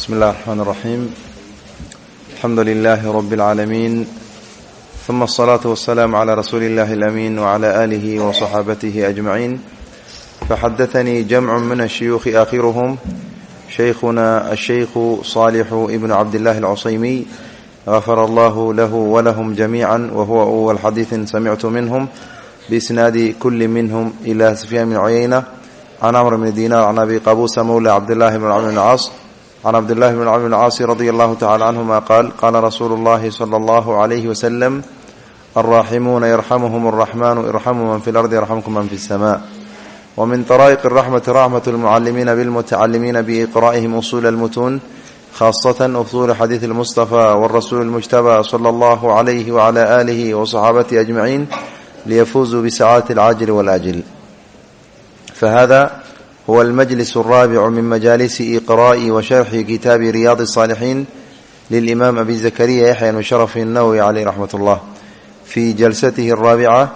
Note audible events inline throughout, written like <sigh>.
بسم الله الرحمن الرحيم الحمد لله رب العالمين ثم الصلاة والسلام على رسول الله الأمين وعلى آله وصحابته أجمعين فحدثني جمع من الشيوخ آخرهم شيخنا الشيخ صالح ابن عبد الله العصيمي غفر الله له ولهم جميعا وهو أول حديث سمعت منهم بإسناد كل منهم إلى سفيان بن عيينة عن عمرو بن دينار عن أبي قابوس مولى عبد الله بن عمرو بن العاص can cabdillahi bn camr bn caasi radi allahu tacala canhuma qaal qaala rasuulu اllahi sala allahu alayhi wasalam alraaximuuna yarxamuhum alraxmanu irxamuu man fi lardi yarxamkum man fi اlsama wmin daraa'iq raxmati raxmat lmucalimiina bilmutacalimiina biiqraa'ihim usuul almutuun khaasatan usuuli xadiidi lmustafa warasuuli lmujtaba sala allahu calayh wacala aalihi wasaxaabatihi ajmaciin liyafuuzuu bisacaadati alcaajili waalaajil fahada huwa almajlis alraabicu min majaalisi iqraa'i wa sharxi kitaabi riyaadi الصaalixiin lilimaam abi zakariya yaxya bn sharaf الnawowi caleyh raxmat اllah fi jalsatihi alraabica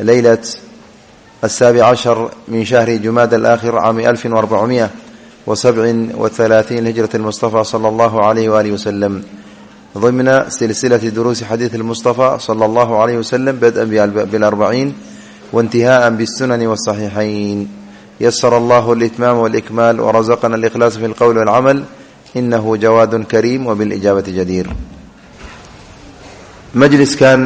leylat asaabic cashar min shahri jumaada alaakhir caami alfin warbacumiya wa sabcin wahalaatiin hijrat اlmustafa sala allahu alayh waalih wasalam ضمن سلسلة دروس حديث المصطفى صلى الله عليه وسلم بدءا بالأربعين وانتهاء بالسنن والصحيحين ysr allah اlitmaam wاlkmaal wrazaqna اlkhlaas fi اlqowl wاlcamal inahu jawaad kariim wbilijaabati jadiir majliskan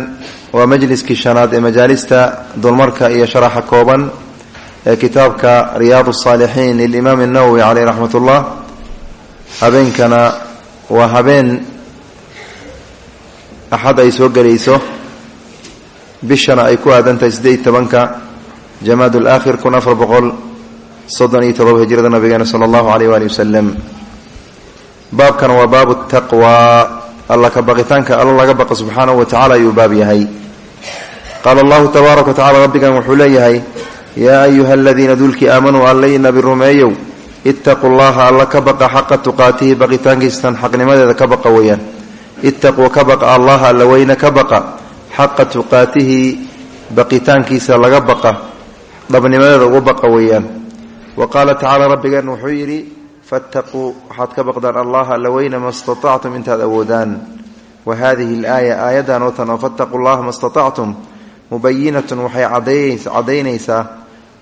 waa majliskii shanaad ee majaalista dulmarka iyo sharaxa kooban ee kitaabka riyaad الصaalixiin lilimaam الnawowi caleyh raxmat اllah habeenkana waa habeen axad ay soo gelayso bishana ay ku aadantahay sideed tobanka jamaad اlaakhir kun afar boqol soddon iyo todoba hijrada nabigeena sala allahu aleyh waali wasalam baabkan waa baabu taqwaa alla ka baqitaanka alla laga baqa subxaanahu wa tacala ayuu baab yahay. Qaala allahu tabaaraka wa tacala rabbigan wuxuu leeyahay yaa ayuha aladiina dulkii aamanuu allay nabi rumeeyow ittaquu llaha alla ka baqa xaqa tuqaatihi baqitaankiistan xaqnimadeeda ka baqa weeyaan. Ittaquu ka baqa allaha alla weyne ka baqa xaqa tuqaatihi baqitaankiisa laga baqa dhabnimadeeda ugu baqa weeyaan wa qaala tacaala rabbigeen wuxuu yidhi fattaquu waxaad ka baqdaan allaha alla weyna ma statactum intaad awoodaan. Wa hadihi alaaya aayaddan oo tan oo fattaquu llaha ma statactum mubayinatun waxay caddaynaysaa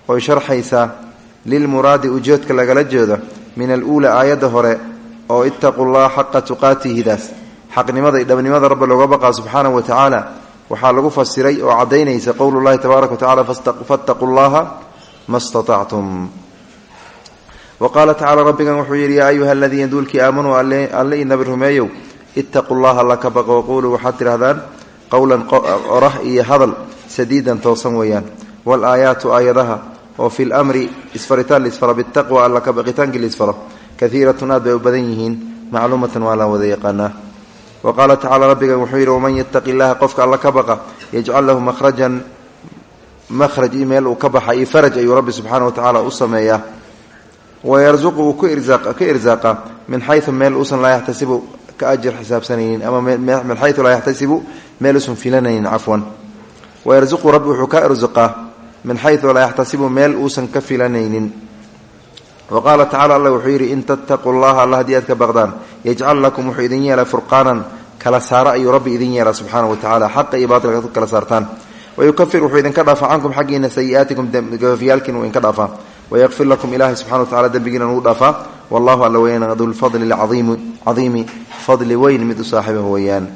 oy sharxaysaa lilmuraadi ujeedka lagala jeedo min aluula aayadda hore oo ittaquu llaha xaqa tuqaatihidaas. Xaqnimada iyo dhabnimada rabbi looga baqaa subxaanahu wa tacaala waxaa lagu fasiray oo caddaynaysa qowlullahi tabaaraka wa tacala fattaquu llaha ma statactum wa qaala tacala rabbigan wuxuu yidhi yaa ayuha aladiina duulkii aamanuu alle i nabi rumeeyow ittaquu llaha alla ka baqo waquuluu waxaad tidhahdaan qowlan orah iyo hadal sadiidan toosan weeyaan walaayaatu aayadaha oo fi lmri isfaritaan liisfaro bitaqwa alla ka baqitaankii liisfaro kaiiratun aad bay u badan yihiin macluumatan waa la wada yaqaanaa wa qaala tacala rabbigan wuxuu yidhi waman yattaqi llaha qofka alla ka baqa yajcal lahu mahrajan mahraj baxa iyo faraj ayuu rabbi tacaala u sameeyaa wayarzuqu uu ka irsaaqa min xayu meel uusan laa yaxtasibu ka ajir xisaabsanaynin ama min xayu laa yaxtasibu meel uusan filanaynin cafwan wayarzuqu rabbi wuxuu ka irsuqaa min xayu laa yaxtasibu meel uusan ka filanaynin wa qaala tacala alla wuxuu yidhi in tattaquu llaha alla haddii aad ka baqdaan yajcal lakum wuxuu idin yeela furqaanan kala saara ayuu rabbi idin yeela subxaana wa tacala xaqa iyo baatilka kala saartaan wayukafir wuxuu idinka dhaafaa cankum xaggiina sayi'aatikum gafafyaalkiin uu idinka wayakfir lakum ilaahay subxana wa tacala dembigiina nugu dhaafaa wallahu alla weyaan dulfadli cadiimi fadli weyn mid u saaxiiba weeyaan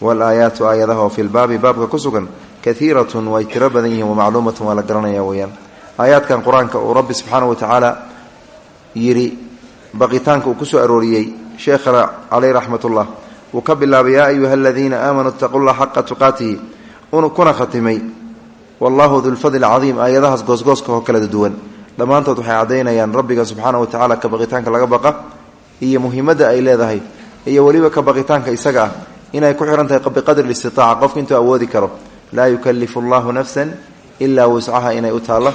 walaayaatu aayadaha oo fi lbaabi baabka ku sugan kaiiratun way tiro badan yihiin wamacluumatun waa la garanaya weyaan aayaadkan qur'aanka uu rabbi subxaana wa tacaala yidhi baqitaanka uu ku soo arooriyey sheekhana caleyh raxmatullah wuu ka bilaabay yaa ayuha aladiina aamanuu itaquu llah xaqa tuqaatihi kuna khatimay wallahu dulfadli aayadahaas goosgooska oo kala dhammaantood waxay caddaynayaan rabbiga subxaana wa tacala ka baqitaanka laga baqa iyo muhiimadda ay leedahay iyo weliba ka baqitaanka isaga ah inay ku xihan tahay biqadri istitaaca qofka intuu awoodi karo. laa yukalifu allahu nafsan ilaa wuscaha inay u taalla.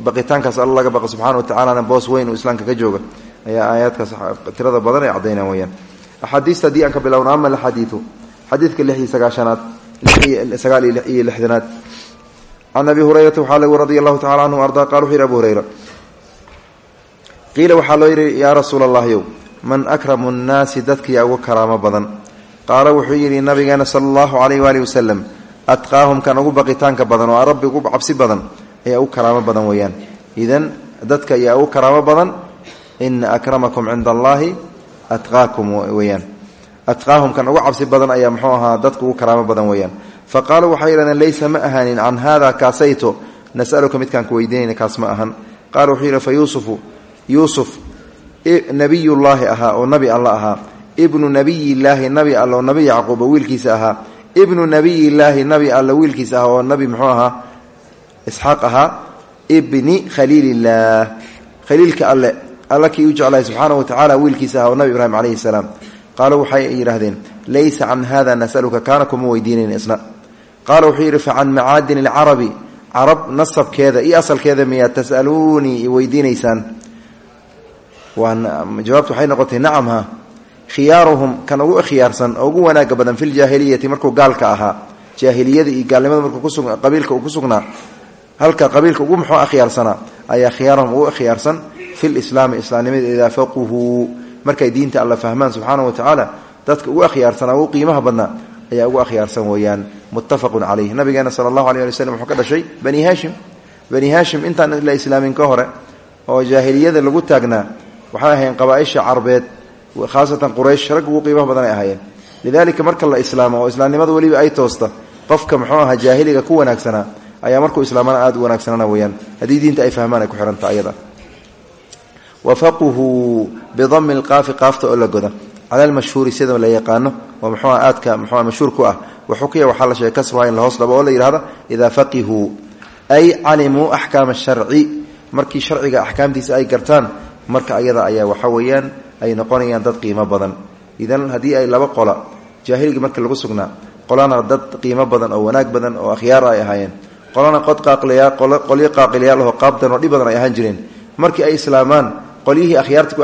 Baqitaankaas alla laga baqa subxana wa tacalana boos weyn uu islaamka ka jooga. Ayaa aayaadkaas tirada badan ay caddaynaan weyaan axaadiista haddii aan ka bilowno ama alxadiidu xadiidka lix iyo sagaashanaad sagaal iyo lixdanaad can abi hurayrata waxaa lagu radia allahu tacala canhu ardaa qala wuxu yidhi abu hurayra qiila waxaa loo yidhi yaa rasuula allahyow man akramu nnaasi dadkiyaa ugu karaamo badan qaala wuxuu yidhi nabigeena sala allahu calayh waalihi wasalam atqaahum kan ugu baqitaanka badan oo rabbi ugu cabsi badan ayaa ugu karaamo badan weeyaan idan dadka ayaa ugu karaamo badan ina akramakum cinda allaahi atqaakum weyaan atqaahum kan ugu cabsi badan ayaa muxuu ahaa dadka ugu karaamo badan weeyaan fa qaaluu waxay yidhahdeen laysa ma ahaanin can haada kaasayto nasaluka midkaan ku weydiinayna kaas ma ahan qaala wuxuu yidhi fa yuusufu yuusuf nabiyullaahi ahaa oo nabi alla ahaa ibnu nabiyillaahi nabi alla oo nabi yacquuba wiilkiisa ahaa ibnu nabiyillaahi nabi alla wiilkiisa ahaa oo nabi muxuu ahaa isxaaq ahaa ibni khaliilillaah khaliilka alle alla kii u jeclahay subxaana wa tacala wiilkiisa ahaa oo nabi ibraahim calayhi salaam qaaluu waxay yidhahdeen laysa can hada nasaluka kaana kuma weydiinayn isna qaala wuxuu yidhi fa can macaadin alcarabi carab nasabkeeda iyo asalkeeda miyaa tasaluunii weydiinaysaan jawaabtu waxay noqotay nacamha khiyaaruhum kan ugu khiyaarsan oo ugu wanaaga badan fi ljaahiliyati markuu gaalka ahaa jaahiliyada iyo gaalnimada markuu qabiilka uu ku sugnaa halka qabiilka ugu muxuu khiyaarsanaa ayaa khiyaaruhum ugu khiyaarsan fi lislaami islaamnimada idaa faquhuu markay diinta alla fahmaan subxaana wa tacaala dadka ugu akhyaarsanaa ugu qiimaha badnaa ayaa ugu akhyaarsan weeyaan muttafaqun caleyh nabigeena sala allahu alay ali waslm wuxuu ka dhashay bani haashim. Bani haashim intaan la islaamin ka hore oo jaahiliyada lagu taagnaa waxay ahayn qabaaisha carbeed khaasatan quraysh rag ugu qiimaha badan ay ahaayeen. Lidalika marka la islaamo oo islaamnimada weliba ay toosta qofka muxuu ahaa jaahiliga ku wanaagsanaa ayaa markuu islaamana aada u wanaagsanana weyaan haddii diinta ay fahmaan ay ku xihanta ayada. Wafaquhu bidami lqaafi qaafta oo la cala lmashhuuri sida la yaqaano oo muxuua aadka muxua mashhuur ku ah waxukiya waxaa la sheegay kasraha in la hoos dhabo oo la yidhahda idaa faqihuu ay calimuu axkaama sharci. Markii sharciga axkaamtiisa ay gartaan marka ayada ayaa waxa weeyaan ay noqonayaan dad qiimo badan. Idan haddii ay laba qola jaahiligi marka lagu sugnaa qolana dad qiimo badan oo wanaag badan oo akhyaara ay ahaayeen qolana qaaqilyaal oo qaabdan oo dhib badan ay ahaan jireen. Markii ay islaamaan qolyihii akhyaarta ku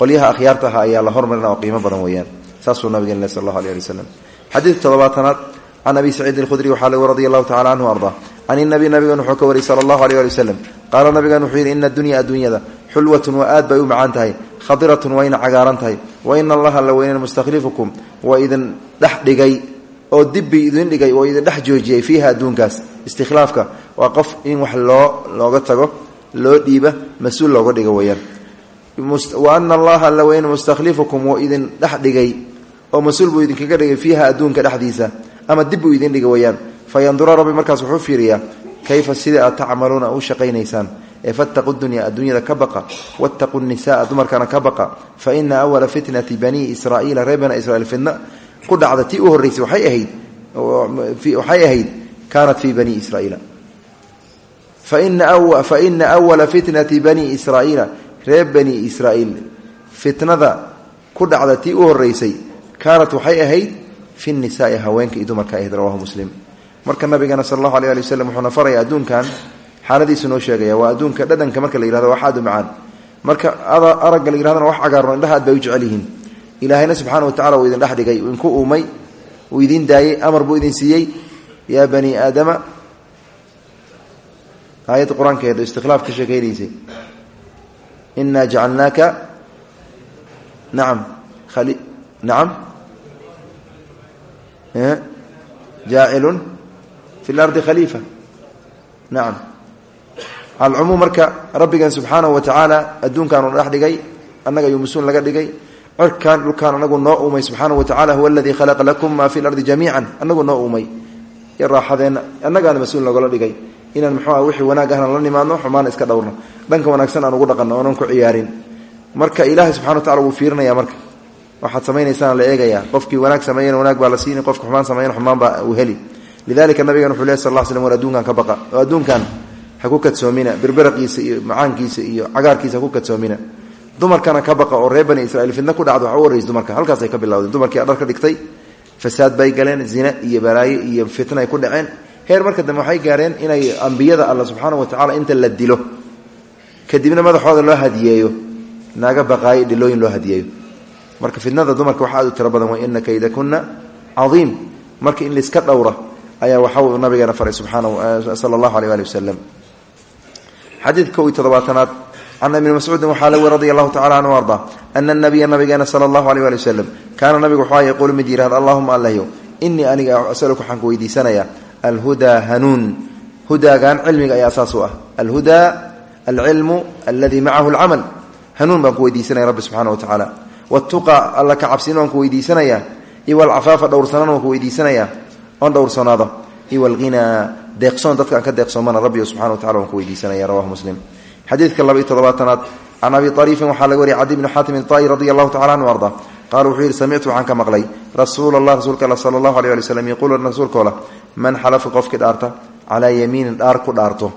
qolyaha akhyaarta aha ayaa la hormarina oo qiimo badan weeyaan. Saasuu nabigeen sal allahu aleh ali waslem xadiidka toddobaatanaad can abi saciidin alkhudri waxaa lagu radi allahu tacala canhu arda can inabi nabigan wuxuu ka wariyey sala allahu aleh ali waslem qaala nabigan wuxuu yidhi ina adunya adduunyada xulwatun waa aad bay u macaan tahay khadiratun wayna cagaaran tahay wa ina allaha la weynan mustakhlifukum waa idin dhex dhigay oo dibbi idin dhigay oo idin dhex joojiyey fiiha adduunkaas. Istikhlaafka waa qof in wax loo looga tago loo dhiiba mas'uul looga dhigo weyaan wa ana allaha la weynan mustakhlifukum waa idin dhex dhigay oo mas'uul buu idinkaga dhigay fiiha adduunka dhexdiisa ama dib buu idin dhiga weyaan fa yandura rabbi markaas wuxuu fiiriyaa kayfa sida aad tacmaluuna u shaqaynaysaan? Ee fattaqu dunya adduunyada ka baqa wattaqu nisaa dumarkana ka baqa. Fa ina awala fitnati banii israaiila reer bani israiil fitna ku dhacda tii u horreysay waxay ahayd waxay ahayd kaanat fii bani israaiila. Fa ina awala fitnati bani israaiila reer bani israaiil. Fitnada ku dhacda tii u horreysay kaanat waxay ahayd fi nisaai haweenka iyo dumarka ahayd rawahu muslim. Marka nabigeena sal allahu aleh ali waslem wuxuuna faraya adduunkan xaaladiisu noo sheegaya waa adduunka dhadhanka marka la yihahdo u macaan. Marka aragga la yihahdana wax cagaarno indhaha aad bay u jecel yihiin. Ilaahayna subxaana wa tacala wuu idin dhex dhigay inku uumay uu idin daayey amar buu idin siiyey. Yaa bani aadama aayadda qur'aankeeda istikhlaaf ka sheekaynaysay inaa jacalnaaka nacam nacam jaacilun fi lardi khaliifa nacam alcumuum marka rabbigan subxaanahu wa tacaala adduunkaanu dhex dhigay annaga ayuu mas'uul laga dhigay cirkaan dhulkaan anagu noo uumay subxaanahu wa tacala huwa aladii khalaqa lakum maa fi lardi jamiican anagu noo uumay iyo raaxadeenna annagaana mas'uul nogala dhigay inaan muxuu ah wixii wanaag ahna la nimaadno xumaana iska dhowrno. Dhanka wanaagsan aan ugu dhaqanno oonan ku ciyaarin. Marka ilaahay subxana wa tacala wuu fiirinaya marka. Waxaad samaynaysaan la eegayaa qofkii wanaag sameeyana wanaag baa la siini qofki xumaan sameeyana xumaan baa uu heli. Lidalika nabigan wuxuu leh sal l slm war ka baqa. Oo adduunkan ha ku iyo macaankiisa iyo cagaarkiisa ha ku kadsoomina. Dumarkana ka baqa oo reer bani israiil fidna ku dhacdo waxa u horreysa dumarka. Halkaasay ka bilowdeen dumarkii dhar ka dhigtay fasaad bay galeen zina iyo balaayo iyo fitna ay ku dhaceen heer marka dambe waxay gaareen inay ambiyada alla subxaana wa tacala inta la dilo. Kadibna madaxooda loo hadiyeeyo. Naaga baqaayo dhilooyin loo hadiyeeyo. Marka fitnada dumarka wax aad u way ina kaydakuna caiim marka in laiska dhowra ayaa waxa nabigeena faray subxaana sala allahu aleh ali wasalam xadiidka kow iyo toddobaatanaad. Can ibni mascuudin waxaa la weri radi allahu tacala anhu arda ana nabiya nabigeena sala allahu aleyh ali wasalam nabigu waxaa yaquulu mid yihahda allahuma allahyo inii aniga asaluka waxaan ku alhudaa hanuun hudaagan cilmiga ayaa asaas u ah alhudaa alcilmu alladii macahu alcamal hanuun baan ku weydiisanaya rabbi subxana wa tacaala watuqa alla ka cabsin waan ku weydiisanayaa iyo walcafaafa dhowrsanaan waan ku weydiisanayaa oon dhowrsanaado iyo walghinaa deeqsoon dadka aan ka deeqsoomana rabbi subxana wa tacala waan ku weydiisanaya rawahu muslim xadiidka laba iyo toddobaatanaad can abi ariifin waxaa laga wariyay cadi bni xaatimin taai radi allahu tacala anhu arda qaala wuxuu yidhi samictu waxaan ka maqlay rasuula allah rasuulka alla sala allahu aleh ali wslam yaquulu rasuulkoola man xalafa qofkii dhaarta calaa yamiinin dhaar ku dhaarto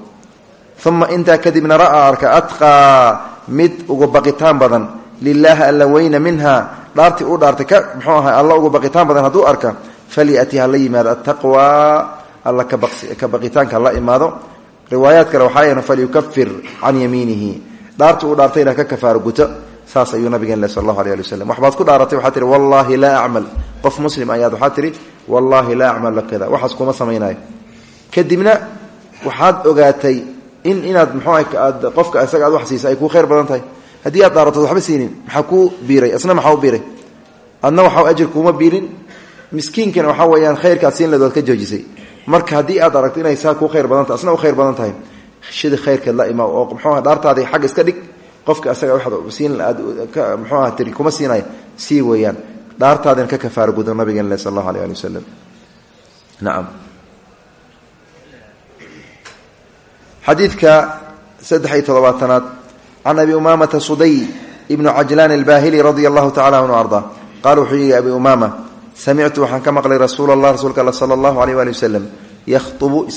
uma intaa kadibna ra'aa arka atqaa mid uga baqitaan badan lilaahi alla weyna minha dhaartii u dhaartay ka muxuu ahay alla uga baqitaan badan hadduu arka falyati hala yimaado attaqwa alla ka baqitaanka hala imaado riwaayaad kale waxaa ka kafaaro guto saas ayuu nabigeen sal allahu alay ali waslem waxbaad ku dhaaratay waxaa tihi wallaahi laa acmal qof muslim ayaad waxaa tihi wallaahi laa acmal lakada waxaas kuma samaynayo. Kadibna waxaad ogaatay in inaad mxuu aad qofka isaga aad wax siisa ay kuu khayr badan tahay. Haddii aad dhaaratood waxba siinin maxaa kuu biiray? Isna maxaa u biiray? Adna waxaa ajir kuuma biirin miskiinkana waxaa weeyaan khayrkaad siin waad ka joojisay. Marka haddii aad aragto inay saa kuu khayr badan tahay asna u khayr badan tahay. Shida khayrkeed la ima oo mxuu dhaartaadii xag iska dhig qofka isaga waxaad siin aad mxuu aha tiri kuma siinaya sii weeyaan. Dhaartaadina ka kafaaro gudo nabigeen le sal allahu aleh ali wasalam nacam xadiidka saddex iyo abi umaamata suday ibnu cajlaan albahili radia allahu tacala anhu arda. Qaala wuxuu abi umaama samictu waxaan ka maqlay rasuul allah rasuulka all sala allahu aleyh waali wasalam yakhtubu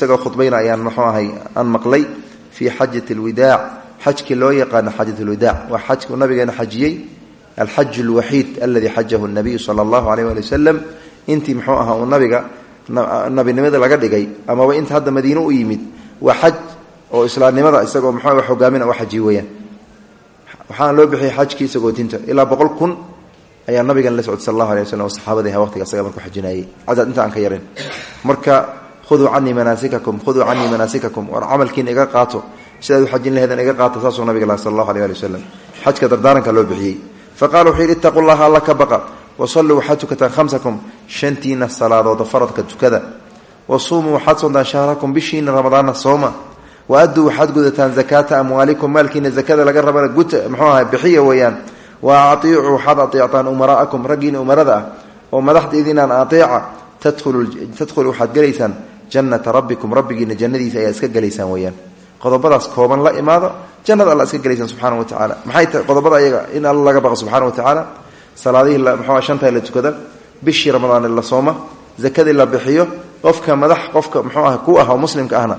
muxuu ahay aan maqlay fii xajati lwidaac xajkii loo yaqaano xajat lwidaac waa xajkuu nabigeena xajiyey alxaju lwaxiid aladii xajahu nabiyu sala allahu aleyh waali wasalam intii muxuu ahaa uu nabiga nabinimada laga dhigay amaba inta hadda madiine u yimid waa xaj oo islaamnimada isagoo mxuu hogaamin u xajiy weyaan waxaana loo bixiyay xajkii isagoo dinta. Ilaa boqol kun ayaa nabigan la socday sal allahu alay waqtiga isaga markuu xajinayey. Cadad inta aan ka yarin marka khuduu canii manaasikakum khuduu canii manaasikakum war camalkiina iga qaato sidaad u xajin laheedeen iga qaato saasuu nabiga lah sal allahu aleh ali wasalam xajka dardaaranka loo bixiyey. Faqala wuxuu yidhi ittaqu llaha alla ka baqa. Wasalluu waxaad tukataan hamsakum shantiina salaadood faradka tukada. Wasuumuu waxaad soontaan shahrakum bishiina ramadaana sooma. Waaduu waxaad gudataan zakaata amwaalikum maalkiina zakada laga rabana guta mxuu aha bixiya weeyaan. Wa aiicuu waxaad aeectaan umaraakum raggiina umarada ah. Oo madaxdeediinaan aeeca tadkhulu waxaad gelaysaan jannata rabbikum rabbigiina jannadiisa ayaa iska gelaysaan weyaan qodobadaas kooban la imaado jannada alla iska gelaysaan subxana wa tacaala. Maxay tahay qodobada ayaga in alla laga baqo subxana wa tacaala salaadihii mxua shanta la tukada bishii ramadaan la sooma zakadii la bixiyo qofka madax qofka mxuu ah ku ah muslimka ahna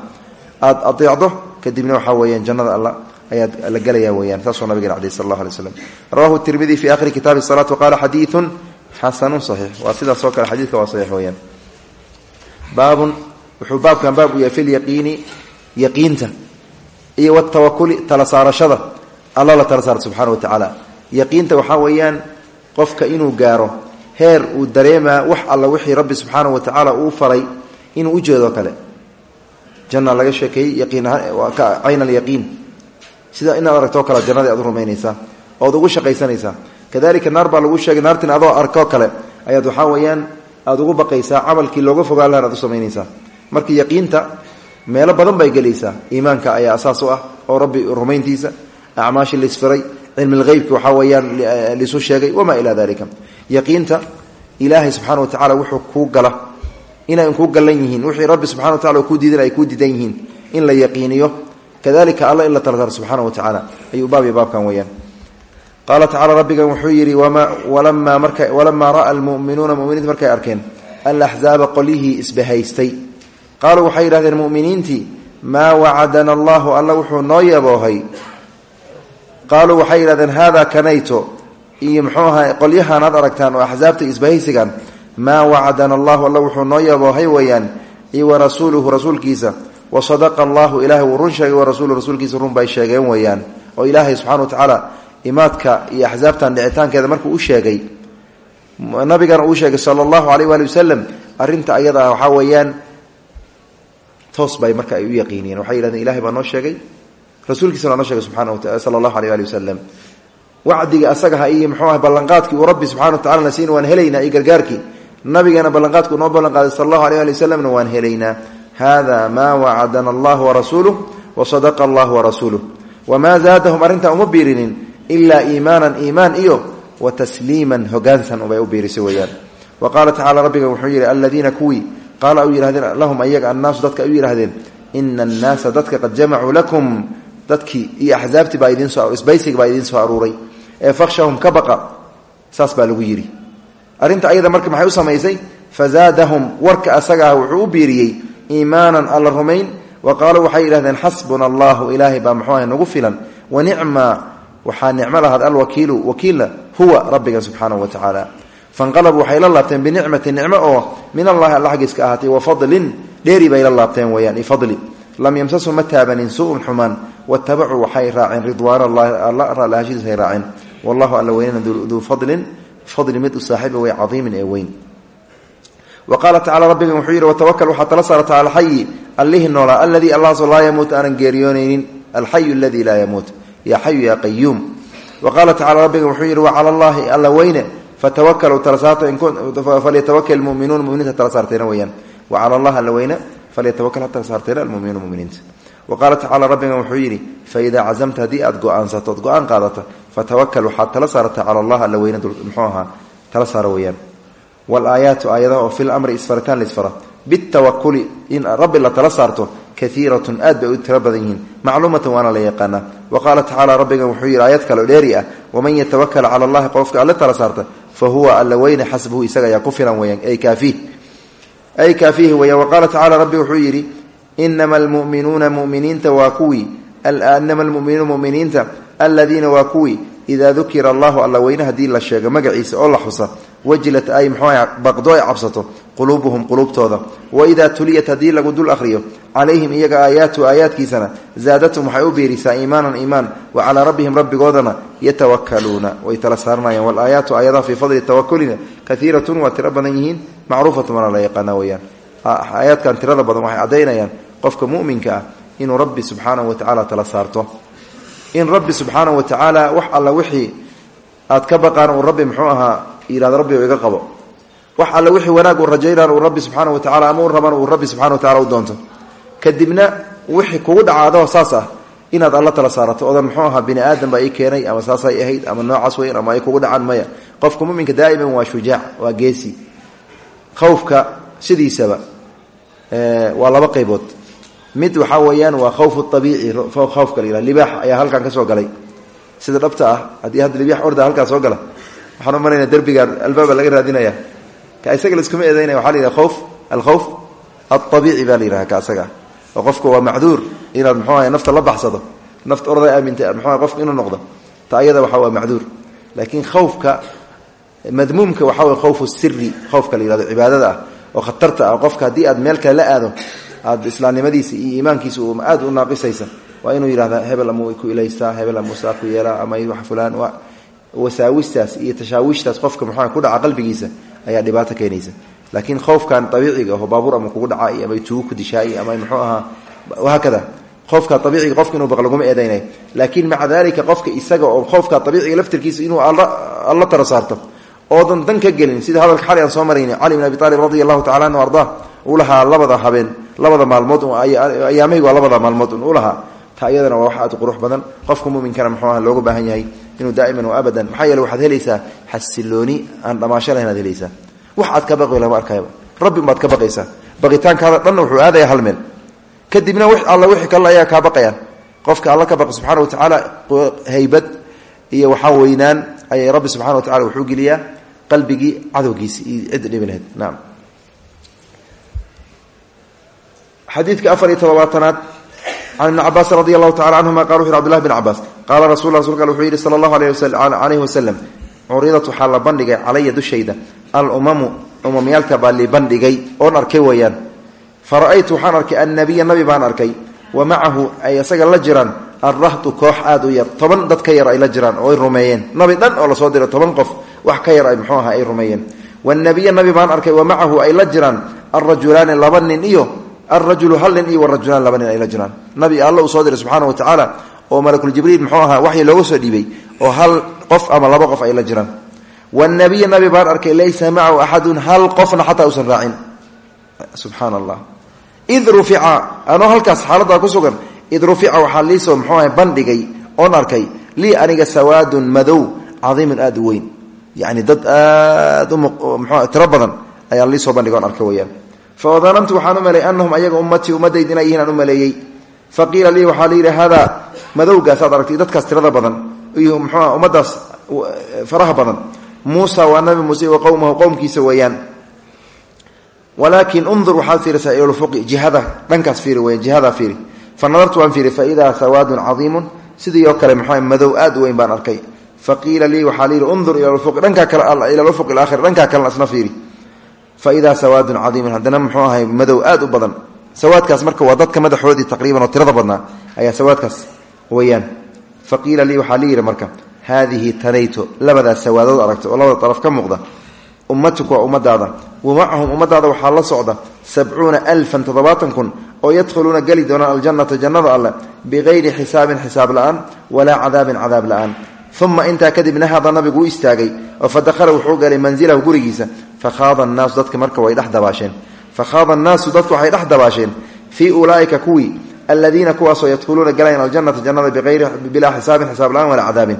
aad adeecdo kadibna waxaa weyaan jannada alla ayaad la gelaya weyaan saasuu nabigeen aley sal allah alay slam rawahu tirmidi fi akhiri kitaabi salaat waqala xadiidun xasanun saxiix. Waa sidaasoo kale xadiidka waa saxiix weyaan baabun wuxuu baabkan baab u yahay fi lyaqiini yaqiinta iyo watawakuli tala saarashada alla la tala saarto subxana wa tacaala. Yaqiinta waxaa weeyaan qofka inuu gaaro heer uu dareemaa wax alla wixii rabbi subxaana wa tacaala uu faray inuu ujeedo kale. Janna laga sheekeeyey yaqiincayn alyaqiin. Sida inaad aragtoo kale jannadii aad u rumaynaysaa ugu shaqaysanaysaa. Kadalika naar baa lagu sheegay naartin adoo arkoo kale ayaad waxaa weeyaan aad ugu baqaysaa camalkii looga fogaan lahan aad u samaynaysaa marka yaqiinta meelo badan bay gelaysaa. Iimaanka ayaa asaas u ah oo rabbi rumayntiisa acmaashii laisfiray cilmilheybki waxaa weeyaan liisu sheegay wamaa ilaa dalika yaqiinta ilaahay subxana wa tacala wuxuu kuu gala inay kuu galan yihiin. Wixii rabbi subxana wa tacala kuu diidan ay kuu diidan yihiin in la yaqiiniyo. Kadalika alla in la talsaro subxaana wa tacaala. Ayuu baabya baabkan weyaan qaala tacala rabbigan wuxuu yidhi walamaa marka walamaa ra'a almu'minuuna muminiinta markay arkeen alaxzaaba qolyihii isbahaystay qaaluu waxay yidhahdeen muminiintii maa wacadana allahu alla wuxuu noo yaboohay. Qaaluu waxay yidhahdeen haadaa kanayto. Iyo muxuu ahaa qolyahan aad aragtaan oo axsaabta isbahaysigan maa wacadana allahu alla wuxuu noo yaboohay weeyaan iyo wa rasuuluhu rasuulkiisa wa sadaqa allahu ilahay wuu run sheegay wa rasuuluhu rasuulkiisa run bay sheegeen weeyaan. Oo ilaahay subxana wa tacaala imaadka iyo axsaabtan dhicitaankeeda markuu u sheegay nabigana uu sala allahu aleyh waali wasalam arrinta ayada ah waxaa weeyaan toos bay marka ay u yaqiiniyeen. Waxay yidhahdeen ilahay baa noo sheegay. Rasuulkiisana noo sheegay subxana wa sala allahu aleyh ali wasalam wacdiga asagaha iyo muxuu ah ballanqaadkii uu rabbi subxana wa tacala nasiin waan helaynaa iyo gargaarkii. Noo ballanqaaday sala allahu aleyh ali wasalamna waan hada maa wacadana allah warasuuluh wasadaqa allah warasuuluh wamaa zaadahum arrintaa uma biirinin ilaa iimaanan iimaan iyo wa tasliiman hogaansan ubay u biirisay weeyaan. Wa qaala tacala rabbiga wuxuu qaala u yidhahdeen lahum ayaga annaasu dadka u yidhahdeen ina annaasa dadka qad jamacuu lakum. Dadkii iyo axsaabtii baa idin soo isbaysiga baa idiin soo aruuray. Ee fakshahum ka baqa. Saas baa lagu yidhi. Arrinta ayada marka maxay u samaysay? Fazaadahum warka asagaa wuxuu u biiriyey iimaanan alla rumayn. Wa qaaluu waxay yidhahdeen xasbuna allahu ilaahay baa muxuu ahay nagu filan. Wa nicma waxaa nicmo lahaad alwakiilu wakiilna huwa rabbigan subxaanahu wa tacaala fanqalabuu waxay la laabteen binicmati nicmo oo min allahi alla xaggiiska ahaatay wa fadlin. Dheeri bay la laabteen weyaan ifadli lam yamsasu ma taabanin su'un xumaan. Watabacuu waxay raaceen ridwaan allahi alla raallahashidiisay raaceen. Wallahu alla weynana duu fadlin. Fadli mid u saaxiiba wey cadiimin ee weyn. Wa qaala tacala rabbigan wuxuu yidhi watawakal waxaad tala saartaa alxayi allihii noolaa aladii allahasoo laa yamuut aanan geeriyoonaynin alxayu aladii laa yamuut. Yaa xayu yaa qayuum wa qaala tacala falyatawakal muminuun muminiinta tala saarteena weyaan wa cala allah alla weyne falyatawakal ha tala saarteena almuminuun muminiinta wa qaala tacala rabbigan wuxuu yidhi faidaa cazamta haddii aad go'aansato ood go'aan qaadata fatawakal waxaad tala saarata cala allah alla weyne muxuu ahaa tala saara weyaan walaayaatu aayadaha oo fil amri isfaritaan laisfara bitawakuli in rabbi la tala saarto kaiiratun aad bay u tiro badan yihiin macluumatan waana tacaala fa huwa alla weyne xasbuhu isaga ayaa ku filan weyaan ay kaafiih ay kaafiihi weyaan wa qaala tacala rabbi wuxuu yidhi inama almuminuuna muminiinta waa kuwii inama almuminuuna muminiinta aladiina waa kuwii idaa dukira allahu alla weyne haddii la sheego magaciisa oo la xusa wajilat ay mxuu baqdo ay cabsato quluubuhum quluubtooda. Waidaa tuliyat haddii lagu dul ahriyo calayhim iyaga aayaatu aayaadkiisana zaadathum waxay u biirisaa iimaanan iimaan wa calaa rabbihim rabbigoodana yatawakaluuna way tala saaranayaan walaayaatu aayadaha fii fadli tawakulina kaiiratun waa tiro badan yihiin macruufatun waana la yaqaana weyaan aayaadkan tirada badan waxay caddaynayaan qofka muminka ah inuu rabbi subxaanahu watacaala tala saarto. In rabbi subxaanahu watacaala wax alla wixii aad ka baqaan uu rabbi muxuu ahaa yihahdo rabbi iga qabo. Wax alle wixii wanaag uu rajaynaan uu rabbi subxaana wa tacala ama u raban uu rabbi subxana wa tacala u doonto. Kadibna wixii kugu dhacaado saas ah inaad alla tala saarato. Odan muxuu ahaa bini aadam baa ii keenay ama saasay ahayd ama noocaas weyn ama ay kugu dhacaan maya. Qofka muminka daa'iman waa shujaac waa geesi. Khawfka sidiisaba waa laba qaybood. Mid waxaa weeyaan waa khawfu abiici khawfka la libaax ayaa halkan ka soo galay. Sida dhabta ah haddii hadda libaax orda halkaa soo gala waxaan u malayna derbigaan albaaba laga raadinaya. Ka isaga laiskuma eedaynaya waxa la yidhaha khawf alkhawf alطabiici baa la yidhaha ka isaga. Oo qofka waa macduur inaad muxuu ahay nafta la baxsado nafta orday aaminta muxuu qofka inuu noqdo ta ayada waxa waa macduur. Laakiin khawfka madmuumka waxa way khawfu siri khawfka la yihahdo cibaadada ah oo khatarta ah qofka haddii aad meel kale la aado aad islaamnimadiisa iyo iimaankiisa u aad u naaqisaysa waa inuu yidhahda hebel ama way ku ilaystaa hebel ama saa ku yeelaa ama wax fulaan wasaawistaas iyo tashaawiishtaas qofka muxua ku dhaca qalbigiisa ayaa dhibaato keenaysa. Laakiin khowfkan abiiciga aho baabuur ama kugu dhaca iyo ama tuugu ku dishaay ama muxuu ahaa haakada qofka abiiciga qofka inuu baq laguma eedaynay. Laakiin maca dalika qofka isaga oo qofka abiiciga laftirkiisa inuu alla tara saarto oodan dan ka gelin. Sida hadalka xali aan soo marayna cali bin abi aalib radi allahu tacala anhu arda uu lahaa labada habeen labada maalmood ayaamahig waa labada maalmood u lahaa. Ta waa wax aad u qurux badan. Qofka muminkana muxuu aha looga baahan yahay inuu daa'iman abadan. Maxaa yeele waxaad helaysaa xasilooni aan dhamaasho lahayn ad helaysaa. Wax aad ka baqi lama arkayba rabbi baad ka baqaysaa. Baqitaankaada dhanna wuxuu aadaya hal meel. Kadibna w alla wixii kale ayaa kaa baqayaan. Qofka alla ka baqi subxana wa tacaala haybad iyo waxaa weynaan ayay rabbi subxana wa tacala wuxuu geliyaa qalbigii cadowgiisi. Iyo cidda dhibi lahayd. Naam. Xadiidka afar iyo todobaatanaad can ibni cabaasi radi allahu tacala canhuma qala wuxu yhi abdullahi bn cabaas qaala rasul rasulka wuxuu yidhi sala allahu alayhi wasalam curidat waxaa la bandhigay calaya dushayda alumamu umamyaalka baa li bandhigay oon arkay weeyaan fa ra'aytu waxaan arkay annabiya nabi baan arkay wa macahu ay isaga la jiraan alrahtu koox aad u yar toban dad ka yar ay la jiraan oo ay rumeeyeen nabi dhan oo la soo diray toban qof wax ka yar ay muxuu aha ay rumeeyeen wanabiya nabi baan arkay wa macahu ay la jiraan alrajulaani laba nin iyo alrajulu hal nin iyo warajulaan laba nin ay la jiraan nabi alla uu soo diray subxaana wa tacaala oo malakuljibriil muxuu ahaa waxyi looga soo dhiibay oo hal qof ama laba qof ay la jiraan wanabiya nabi baan arkay laysa macahu axadun hal qofna xataa usan raacin subxaan allah id rufica anoo halkaas xaalada ku sugan id rufica waxaa liisoo muxuu aha bandhigay oon arkay lii aniga sawaadun madow cadiimun aad u weyn yani dad tiro badan ayaa liisoo bandhiga oon arkay weyaan fa wadanantu waxaan u maleeyey anahum ayaga ummatii ummaddayd inay yihiin aan u maleeyey fa qiila lii waxaa layidhi haadaa madowgaasaad aragtay dadkaas tirada badan iyo mxuua ummadaas faraha badan muusa waa nabi muuse wa qowmahu qowmkiisa weeyaan walaakin undur waxaad fiirisaa ilfuqi jihada dhankaas fiiri weyan jihadaa fiiri fa nadartu waan fiiri fa idaa sawaadun cadiimun sidii oo kale mxua madow aad u weyn baan arkay fa qiila lii waxaa layidhi undur dhankaa kale ila ufuq fa idaa sawaadun cadiimun haddana muxuu ahay madow aad u badan. sawaadkaas marka waa dadka madaxoodii taqriiban oo tirada badnaa ayaa sawaadkaas weyaan fa qiila lii waxaa layidhi marka haadihi tanayto labadaas sawaadood aragta oo labada daraf ka muuqda. ummatuka waa ummadaada wa macahum ummadaada waxaa la socda sabcuuna alfan toddobaatan kun oo yadkhuluuna geli doonaan aljannata jannada alle bikayri xisaabin xisaab la'aan walaa cadaabin cadaab la'aan uma intaa kadib nahada nabigu u istaagay oo fa dakhala wuxuu galay manzilahu gurigiisa fakhaada annaasu dadka marka way dhex dabaasheen fakhaada annaasu dadku waxay dhex dabaasheen fii ulaaika kuwii aladiina kuwaasoo yadkhuluuna galayan aljannata jannada bilaa xisaabin xisaab la'aan walaa cadaabin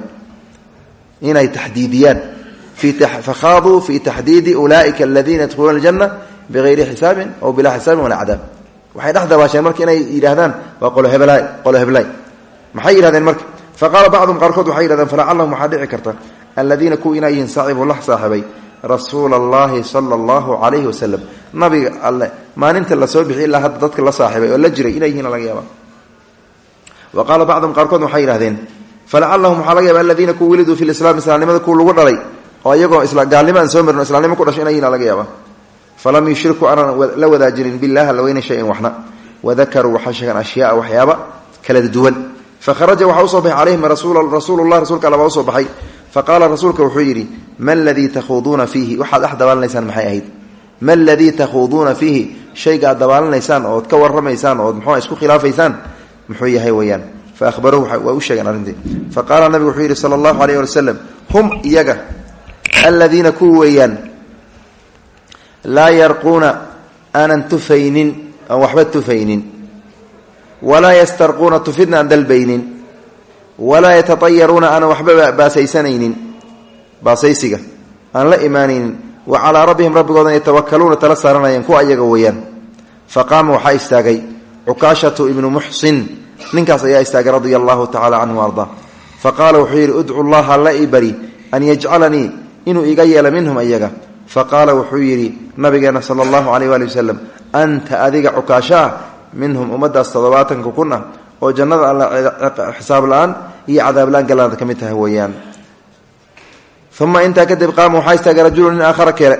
inay taxdiidiyaan fakhaaduu fi taxdiidi ulaaika aladiina yadkhuluuna aljanna bigayri xisaabin aw bilaa xisaabin walaa cadaab waxay dhex dabaasheen marka inay yidhahdaan waa qolo heblaay maxay yidhahdeen marka faqaala bacduhum qaarkood waxay yidhahdeen falacallahum waxaa dhici karta aladiina kuwa inay yihiin saaxibu la saaxibay rasuula allahi sala allahu calayhi wasalam nabiga alle maalinta la soo bixi ilaa hadda dadka la saaxibay oo la jiray inay yihiin laga yaaba wa qaala bacduhum qaarkood waxay yidhahdeen falacallahum waxaa laga yaaba aladiina kuwa weliduu fi lislaam islaamnimada kuwa lagu dhalay oo iyagoo gaalnimo aan soo marin o islamnimo ku dhashay inay yihiin laga yaaba falam yushriku aanan la wadaajinin bilah alla weyna shayin waxna. Wadakaruu waxay sheegeen ashyaaa waxyaaba kala duwan. Fakharaja waxaa u soo baxay calayhim rasuululah rasuulka alla baa u soo baxay faqaala rasuulka wuxuu yidhi ma ladii takhuuduuna fiihi? Waxaad dhex dabaalinaysaan maxay ahayd? Ma ladii takhuuduuna fiihi? Shayga aad dabaalinaysaan ood ka warramaysaan ood muxua isku khilaafaysaan? Muxuu yahay weyaan fa ahbaruhu waa u sheegeen arrintii. Fa qaala nabigu wuxuu yidhi sala allahu alayh wasalam hum iyaga aladiina kuwa weeyaan laa yarquuna aanan tufaynin aan waxba tufaynin walaa yastarquuna tufidna aan dalbaynin walaa yatatayaruuna aanan waxba baasaysanaynin baasaysiga aan la imaanaynin wa calaa rabbihim rabbigoodan yatawakaluuna tala saaranayaan kuwa ayaga weeyaan. Fa qaama waxaa istaagay cukaashatu ibnu muxsin ninkaas ayaa istaagay radia allahu tacala canhu ardaa. Fa qaala wuxuu yidhi udcu llaha alla ii bari an yajcalanii inuu iga yeelo minhum ayaga fa qaala wuxuu yidhi nabigeena sala allahu caleyh waali wasalam anta adiga cukaasha ah minhum ummadaas toddobaatanka kun ah oo jannada alla xisaab la'aan iyo cadaab la'aan ka mid tahay weeyaan. Uma intaa kadib qaama waxaa istaagay rajulu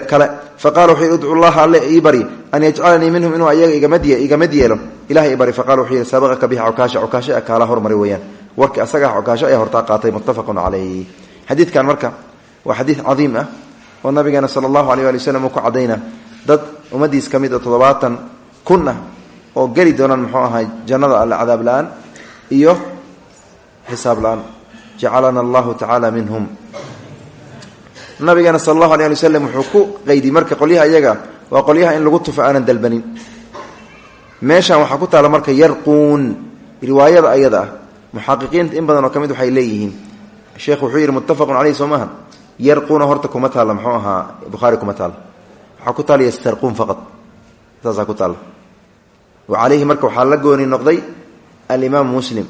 kale. Fa qala wuxuu udcu llaha alle ii bari. An yajcalanii minhum inuu ayaga igamid yeelo. Ilahay ii bari faqala wuxuu sabaqaka biha cukaasha cukaasha a kaala hormari weeyaan. Warkii asagaa cukaasho ayaa hortaa qaatay. Muttafaqun calayh xadiidkan marka waa xadiid cadiim ah oo nabigeena sala allahu aleyh ali waslm ku cadayna dad ummadiis ka mid a toddobaatan ah oo geli doonaan muxuu ahaa jannada alle cadaab la'aan iyo xisaab la'aan. Jacalana allahu tacaala minhum. Nabigeena sala allahu alay ali waslem wuxuu ku qeydi marka qolyaha iyaga waa qolyaha in lagu tufo aanan dalbanin. Meeshan waxaa ku taala marka yarquun riwaayada ayada ah. In badan oo ka waxay leeyihiin. Sheekh wuxuu yidhi muttafaqun caleyh soo maaha horta kuma taalla muxuu ahaa bukhaari kuma taalla. Waxaa ku taalla yastarquun faqad saasaa ku taalla wa caleyhi marka waxaa la gooni noqday alimaamu muslim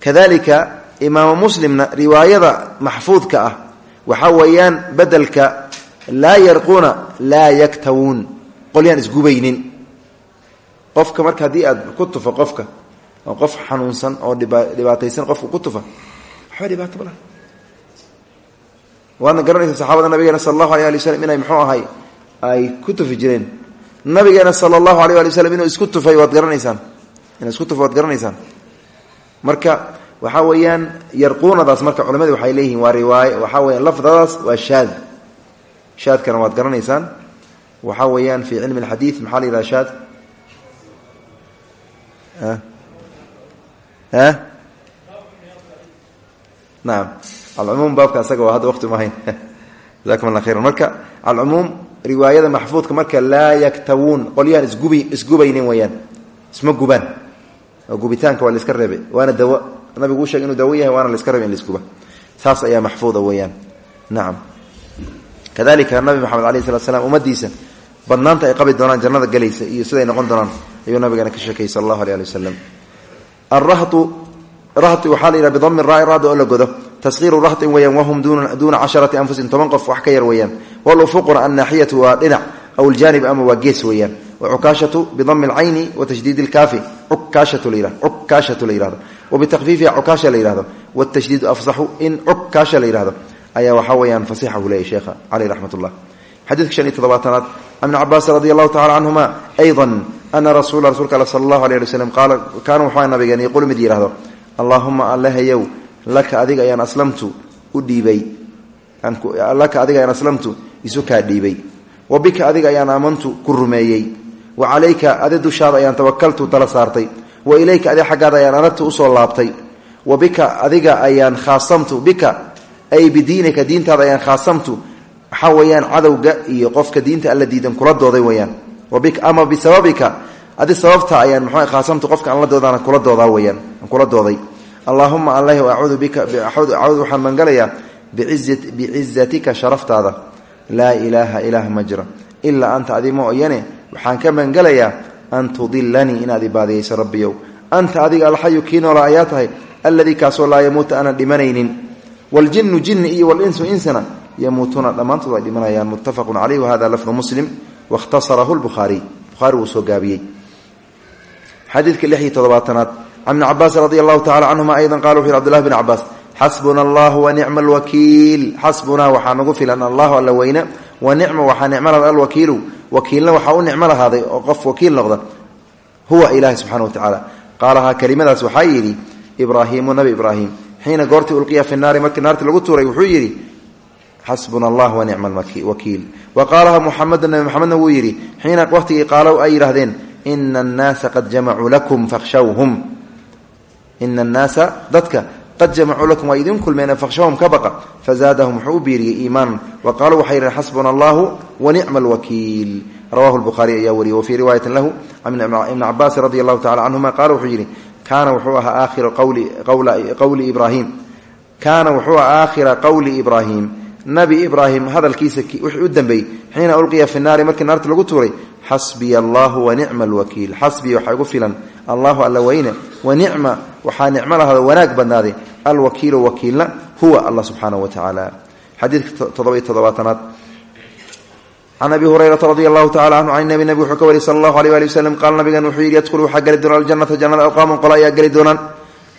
kadalika imaamu muslimna riwaayada maxfuudka ah waxaa weeyaan bedelka laa yarquuna laa yaktawuun qolyaan isgubaynin qofka marka haddii aad ku tufo qofka oo qof xanuunsan oo dhibaataysan qofka ku tufa waxba dhibaato mala waadna garanaysa saxaabada nabigeena sala allahu alay ali waslm inay muxuu ahay ay ku tufi jireen nabigeena sala allahu alay ali waslm inuu isku tufay waad garanaysaan? Inuu isku tufay waad garanaysaan? Marka waxaa weeyaan yarquunadaas marka culamadu waxay leeyihiin waa riwaay waxaa weya lafdadaas waa shaad. Shaadkana waad garanaysaan? Waxaa weeyaan fii cilmi alxadiid maxaa la yidhaha shaad? Naam. Alcumuum baabka asaga waa hadda waqti mahayn <laughs> jazakum allah khayran. Marka alcumuum riwaayada maxfuudka marka laa yaktawuun qolyahan isgubi isgubaynin weyaan isma gubaan. Oo gubitaanka waa laiska reebay. Waana dawo nabigu uu sheegay inuu dawo yahay waana laiska reebay in laisguba saas ayaa maxfuuda weeyaan. Nacam kadalika nabi maxamed alayh salat slam ummadiisa badnaanta ay qabi doonaan jannada gelaysa iyo siday noqon doonaan ayuu nabigeena ka sheekayy sal allahu aleh ali wasalam rahti waxaa la yidhaha bidami raa raada oo la godo. Taskiiru rahtin weeyaan wahum duuna casharati anfusin toban qof wax ka yar weeyaan. Walufuquna annaaxiyatu waa dhinac aw ljaanib ama waa gees weeyaan. Wacukaashatu bidami alcayni wa tashdiid ilkaafi cukaashatu la yihahdo wabitakhfiifiha cukaasha la yihahdo watashdiidu afsaxu in cukaasha la yihahdo ayaa waxaa weyaan fasixa buu leeyay sheekha caleyh raxmat ullah xadiidka shan iyo toddobaatanaad can ibni cabaasi radi allahu tacala canhuma ayda ana rasula rasulka al sala allahu alay ali waslem qaala kaana waxaa nabigeen yaquulu mid yihahdo allaahuma allahayow laka adiga ayaan aslamtu u dhiibay. Laka adiga ayaan aslamtu isu kaa dhiibay. Wa bika adiga ayaan aamantu ku rumeeyey. Wa calayka adi dushaada ayaan tawakaltu tala saartay. Wa ilayka adi xaggaada ayaan anagtu u soo laabtay. Wa bika adiga ayaan khaasamtu bika ay bidiinika diintaada ayaan khaasamtu. Waxaa weeyaan cadowga iyo qofka diinta alla diidan kula dooday weyaan ama bisababika adi sababta ayaan mxu qofka aan la kula doodaa weyaan aan kula dooday. Allaahuma allah acuudu waxaan mangalayaa bicizatika sharaftaada. Laa ilaaha ilaah ma jira ilaa anta adi ma oyane waxaan ka mangalayaa an tudilanii inaad ibaadiyeyso rabbiyow. Anta adiga alxayu kii noola ayaa tahay alladii kaasoo laa yamuuta aanan dhimanaynin. Waljinu jini iyo walinsu insana yamuutuuna dhammaantood ay dhimanayaan muttafaqun caleyh wahada lafdu muslim wakhtasarahu lbukhaariy buhaari wuu soo gaabiyey. Xadiidka lix iyo toddobaatanaad can ibni cabaas radi allahu tacala canhuma ayda qala wuxu yhi cbdullahi bn cabaas xasbuna allahu wanicma alwakiil xasbunaa waxaa nagu filan allahu alla weyne wa nicma waxaa nicmo lahada alwakiilu wakiilna waxaa u nicmo lahaaday oo qof wakiil noqda huwa ilahi subxana wa tacaala qaalahaa kelimadaas waxaa yidhi ibraahiimu nabi ibraahim xiina goortii ulqiya fi naari markii naarti lagu tuuray wuxuu yidhi xasbuna allah wa nicma wakiil wa qaalaha muxamedu nabi maxamedna wuu yidhi xiina annaasa qad jamacuu lakum ina annaasa dadka qad jamacuu lakum waa idin kulmeen fakhshawhum ka baqa fazaadahum wuxuu u biiriyey iimaanan wa qaaluu waxay yidhaheen xasbuna allahu wa nicma alwakiil rawahu lbukhaari ayaa wariyey wa fii riwaayatin lahu ibni cabaasin radi allahu tacala canhuma qaala wuxuu yidhi kaana wuxuu ahaa aakhiru qawli ibraahim kaana wuxuu ahaa aakhira qowli ibraahim nabi ibraahim hadalkiisa wixii u dambeeyey xiina ulqiya fi naari markii naarta lagu tuuray xasbiya allahu wa nicma alwakiil xasbiya waxaa igu filan allahu alla weyne wa nicma waxaa nicmo lahado wanaag badnaaday alwakiilu wakiilna huwa allah subxaanahu wa tacaala xadiidka toddoba-iyo toddobaatanaad. Can abi hurayrata radi allahu tacala canhu can nabi nabig wuxuu ka wariyay sala allahu aleyh ali waslem qaala nabigan wuxuu yidhi yadkhulu waxaa geli doonaan aljanata jannada aqwaaman qola ayaa geli doonaan.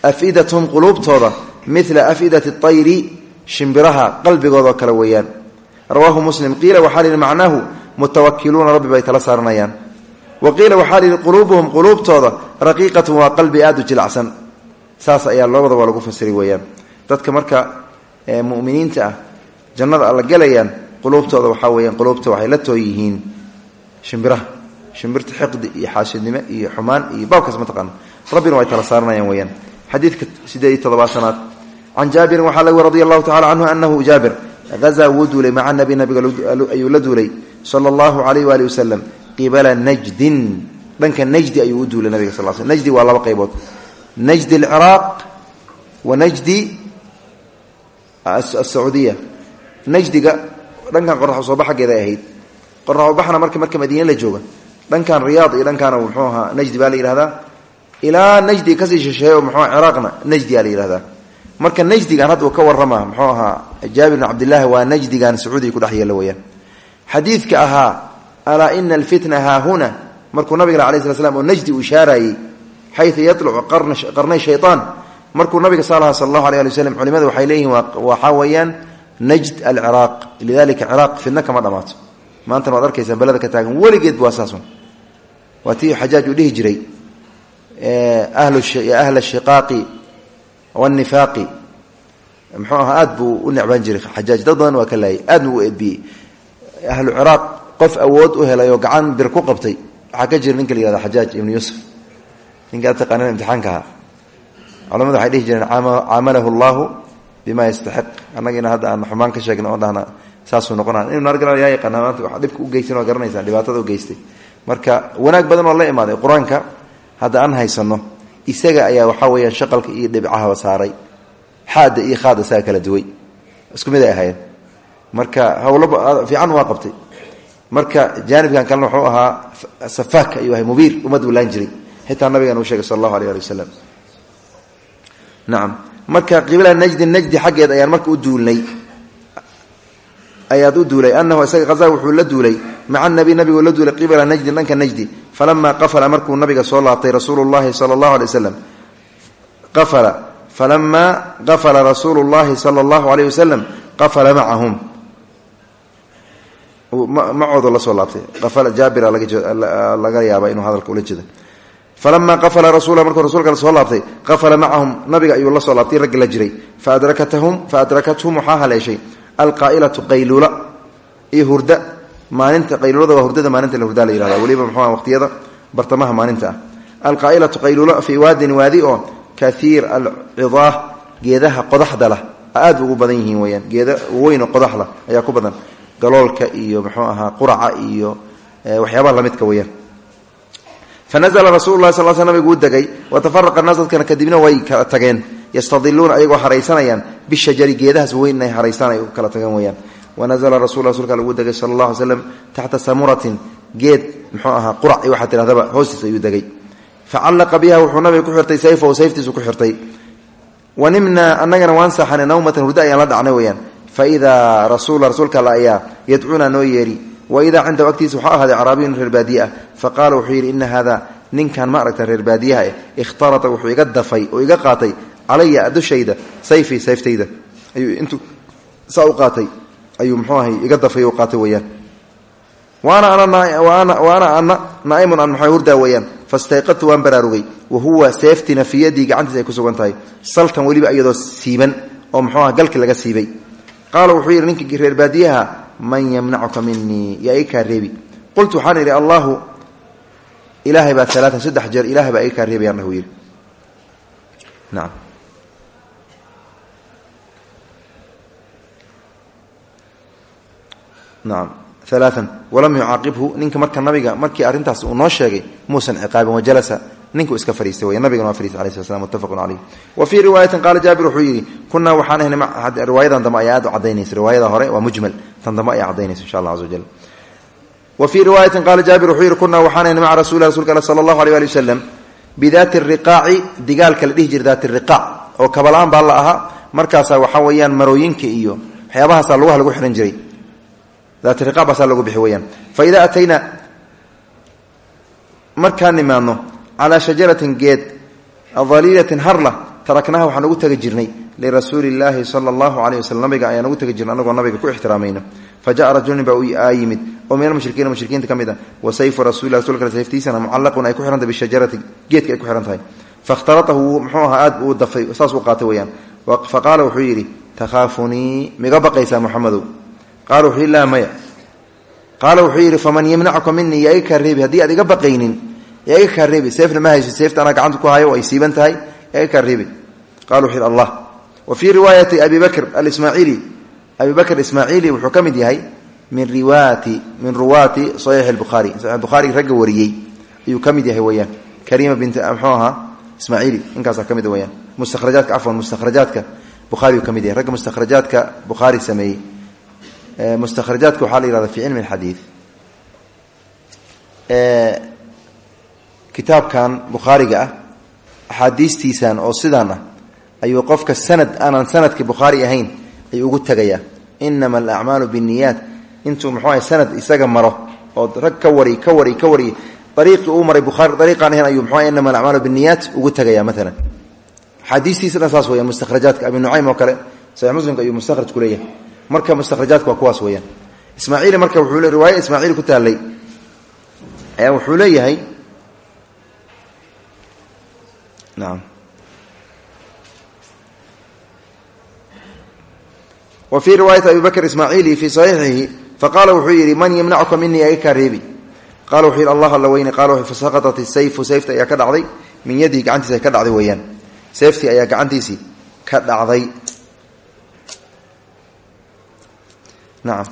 Afidatahum quluubtooda midla afidati ayri shimbiraha qalbigoodoo kale weeyaan. Rawaahu muslim qiila waxaa lihi macnaahu mutawakiluuna wa qiila waxaa lihi quluubuhum quluubtooda raqiiqatun waa qalbi aad u jilacsan saas ayaa loobada waa lagu fasiri dadka marka muminiinta ah jannada alla gelayaan quluubtooda waxaa weyaan quluubta waxay la tooy yihiin shimbirta xiqdi iyo xaasidnimo iyo xumaan iyo baabkaas mataqaana rabbina way tala saaranayaan weyaan xadiidka sideed iyo toddobaatanaad. Can jaabirin waxaa laga radi allahu tacala canhu anahu jaabir hazaa wuu duulay maca nabi nabiga ayuu la duulay sala allahu alayh waali wasalam qibala najdin. Dhanka najdi ayuu u duulay nabiga sal sl najdi waa laba qaybood. Najdi alciraaq wa najdi asacuudiya najdiga dhankan qorax sooba xaggeeda ay ahayd. Qorax ubaxna marka marka madiine la jooga. Dhankan riyaad iyo dhankaana muxuu ahaa najdi baa la yihahdaa najdi ka sii shisheeyo muxuu ciraaqna najdiyaa la yihahdaa marka najdigan hadda ka warrama muxuu ahaa jaabir bn cabdillaahi waa najdigan sacuudiga kudhex yeela weyaan xadiidka ahaa alaa ina alfitna haahuna markuu nabiga alay sla slam oo najdi uu ishaarayey xayu yatlucu qarnay shayaan markuu nabiga saalaha sal allahu alay ali waslm culimada waxay leeyihiin waxaa weeyaan najd alciraaq lidalika ciraaq fidna kama dhamaato. Maantana waad arkaysaa beleda ka taagan weligeed waa saasun waa tii xajaaj uu dhihi jiray ahla shiqaaqi wanifaaqi muxuu ahaa aad buu u necbaan jiray xajaaj. Dad badan waa ka laayay aadna u edbiyey. Ahlu ciraaq qof awood u helay oo gacan bir ku qabtay. Waxaa ka jira ninka la yihahda xajaaj ibnu yuusuf. Ninka ad taqaaneen imtixaanka ahaa culamadu waxay dhihi jireen caamalahu bima yastaxiq. Annagiina hadda aan xumaan ka sheegna oo dhahna saasuu noqona inuu naargal yaa yaqaana maanta wax dhibka u geysan waa garanaysaa dhibaatada u geystay. Marka wanaag badan oo la imaaday qur'aanka hadda aan haysano isaga ayaa waxaa weeyaan shaqalka iyo dhibcahaba saaray. Xaada iyo khaada kala duway. Isku mid ay ahaayeen. Marka hawlo fiican waa qabtay marka jaanibkan kalena wuxuu ahaa safaak ayuu ahay mubiir ummad u laan jiray. Xitaa nabigan uu sheegay sal allahu aleyh ali wasalam nacam marka qibla najdi najdi xaggeed ayaan marka u duulnay. Ayaad duulay. Anahu isaga hazaa wuxuu la duulay. Maca nabi nabigu la duulay qibla najdin dhanka najdi falamaa qafala markuu nabiga soo laabtay rasuulu llahi sala allahu qafala. Falamaa qafala rasuulu llahi sala allahu aleyh wasalam qafala macahum macoodu la soo laabtay. Jaabira laga yaaba inuu hadalka ula jeeda falamaa qafala rasuula markuu rasuulka soo laabtay qafala macahum nabiga ayuu la soo laabtay raggi la jiray. Faadrakathm waxaa haleeshay alqaailatu qayluula iyo hurda maalinta qayluulada waa hurdada maalinta la hurdaa la yihahda weliba muxuu waqtiyada bartamaha maalinta ah. Alqaailatu qayluula fii waadin waadi oo kaiir alcidaah geedaha qodaxda lah. Aad ugu badan yihiin weyaan geeda weyn oo ayaa ku badan galoolka iyo muxuu ahaa quraca iyo waxyaabaha lamidka weyaan fanazla rasuulu lahi sal nabigu u degay watafaraqa naas dadkana kadibna way kala tageen. Yastadiluuna ayagoo haraysanayaan bishajari geedahaas weyn inay haraysaan ay kala tageen weyaan wanazla rasul rasulka lagu degay sala allah alay slam taxta samuratin geed muxuu ahaa qurac iyo waxaa tidhahdaba hoostiis ayuu degay. Facallaqa biha wuxuu nabiga ku xirtay sayfahu sayftiisu ku xirtay. Wanimnaa annagana waan saaxanay nawmatan hurdo ayaan la dhacnay weyaan faidaa rasuula rasuulka alla ayaa yadcuuna noo yeeri waidaa cindahu agtiisa waxaa ahaaday caraabiyun reer baadiye ah faqaala wuxuu yidhi ina hada ninkan ma aragta reer baadiyaha eh ikhtarata wuxuu iga dafay oo iga qaatay calaya dushayda sayfii sayftayda ayuu intuu saa u qaatay ayuu mxuu ahay iga dafay u qaatay weyaan waana ana naaimun an maxaa hurdaa weyaan fastayqadtu waan baraarugay wa huwa seeftina fii yadii gacantiisa ay ku sugan tahay saltan weliba iyadoo siiban oo muxuu aha galki laga siibay qaala wuxuu yidhi ninkii reer baadiyaha man yamnacuka minii yaa ii kaa reebi. Qultu waxaan idhi allahu ilaahay baa alaatan saddex jeer ilahay baa ii kaa reebayaan dhahu yidhi. Nacam nacam alaaan walam yucaaqibhu ninka marka nabiga markii arrintaas uu noo sheegay muusan ciqaabin wajalasa ninkuu iska fariistay wey nabigana waa fariistay alayh sla slam muttafaqun caleyh wa fii riwaayatin qaala jaabir wuxuu yidhi kunaa waxaan ahnay riwaayadan dambe ayaa aad u cadaynaysa riwaayada hore waa mujmal tan dambe ayaa cadaynaysa insha allah caza wajal wa fii riwaayatin qaala jaabir wuxuu yidhi kunaa waxaan ahnay maca rasuli rasulka al sala allahu aleh ali wasalam bidaati riqaaci digaalka la dhihi jira daati riqaac oo kabalaan baa la ahaa marooyinka iyo waxyaabahaasa lugaha lagu xihan jiray daati riqaac baasaa lagu bixi weyaan fa idaa atayna markaan nimaadno calaa shajaratin geed daliilatin harla taraknaha waxaan ugu tegi jirnay lirasuuli llaahi sala allahu aleyh waslm nabiga ayaan ugu tegi jirnay anagoo nabiga ku ixtiraamayno. Fa ja'a rajulin baa aa yimid. Oo min almushrikiina mushrikiinta ka mid a wa sayfu rasuli rasulka sayftiisana mucallaqun ay ku xihan tahay bishajarati geedka ay ku xihan tahay. Fakhtalatahu muxuu ahaa aad buu u dafay saas u qaatay weyaan fa qaala wuxuu yidhi takhaafunii miga baqaysaa muxamedow qaala wuxuu maya. Qaala wuxuu faman yamnacuka minii yaa iga kaa reebi haddii aad iga baqaynin yaa iga kaa reebi seefna ma haysid seefta anaa gacanta ku hayo ay siiban tahay. Yaa iga kaa reebi. Qala wuxuu yidhi allah. Wa fii riwaayati abi bakr alismaaciili abi bakr ismaaciili wuxuu ka mid yahay min riwaati min ruwaati saxiixi lbukhaari saxiix bukhaari ragga wariyey ayuu ka mid yahay weeyaan. Kariima bint muxuu ahaa? Ismaaciili ninkaasaa ka mid weyaan mustakhrajaadka cafwan mustakhrajaadka bukhaariuu ka mid yahay. Ragga mustakhrajaadka bukhaari sameeyey. Mustakhrajaadka waxaa la yihahda fi cilmi alxadiid kitaabkan bukhaariga ah axaadiistiisan oo sidaan ah ayuu qofka sanad aanan sannadkii bukhaari ahayn ayuu ugu tegayaa inama alacmaalu binniyaat. Intuu muxuu ahay sanad isaga maro oo rag ka wari ka wari ka wari ariiqii uu maray ariiqaan ahayn ayuu muxuu inama alacmaalu binniyaat ugu tegaya maalan axaadiistiisa dhan saas weyaan mustakhrajaadka abi nucaym oo kale saxiix muslimka ayuu mustakhraj ku leeyahay. Marka mustakhrajaadka waa kuwaas weyaan ismaaciili marka wuxuu riwaaya ismaaciil ku taallay ayaa wuxuu leeyahay naam wa fii riwaayati abi bakr ismaaciili fii saxiixihi faqaala wuxuu yidhi man yamnacuka minii aga kaa reebi. Qala wuxuu yidhi allah alla weyne. Qala fasaqatat isayfu sayfta ayaa ka dhacday. Min yadihi gacantiisi ay ka dhacday weeyaan. Seeftii ayaa gacantiisii ka dhacday. Nacam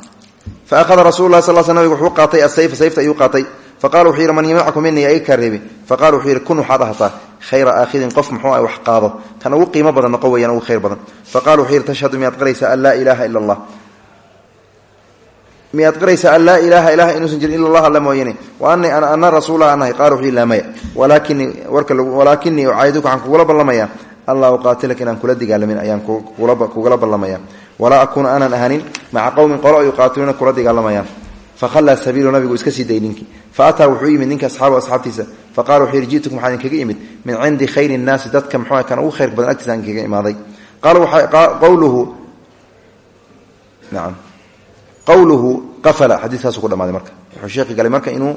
fa ahada rasul lah sal sl nabig wuxuu qaatay asayfa sayfta ayuu qaatay. Faqala wuxuu yidhi man yamnacu mini iga kaa reebi? Faqala wuxuu yidhi kun waxaad ahataa khayra aakhidin qof muxuu ah wax qaado. Kan ugu qiimo badan noqo weyaan ugu khayr badan. Faqala wuxuu yidhi tashhadu miyaad qaraysaa an laa ilaaha ila allah miyaad qaraysaa an laa ilaaha ilaha inuusan jirin ila allah alla mooyane wa ani ana rasuula anahay qala wuxuu yidhi laa maya. Walaakinii warka walaakinii ucaayiduka waxaan kugula ballamaya. Allah uqaatilaka inaan kula dagaalamin ayaan kugula ballamaya. Walaa akuuna aanan ahanin maca qowmin qolo yuqaatiluuna kula dagaalamayaan fahallaa sabiilu nabigu iska sii day ninkii. Fa ataa wuxuu yimid ninka asxaabu asxaabtiisa. Faqala wuxuu yidhi ji'tukum waxaan idinkaga imid min cindi khayri nnaasi dadka muxuu kan ugu khayr badan agtiisa aan kaga imaaday. Qawluhu naam. Qawluhu qafala xadiiskaasu ku dhamaaday marka. Wuxuu sheekhi galay marka inuu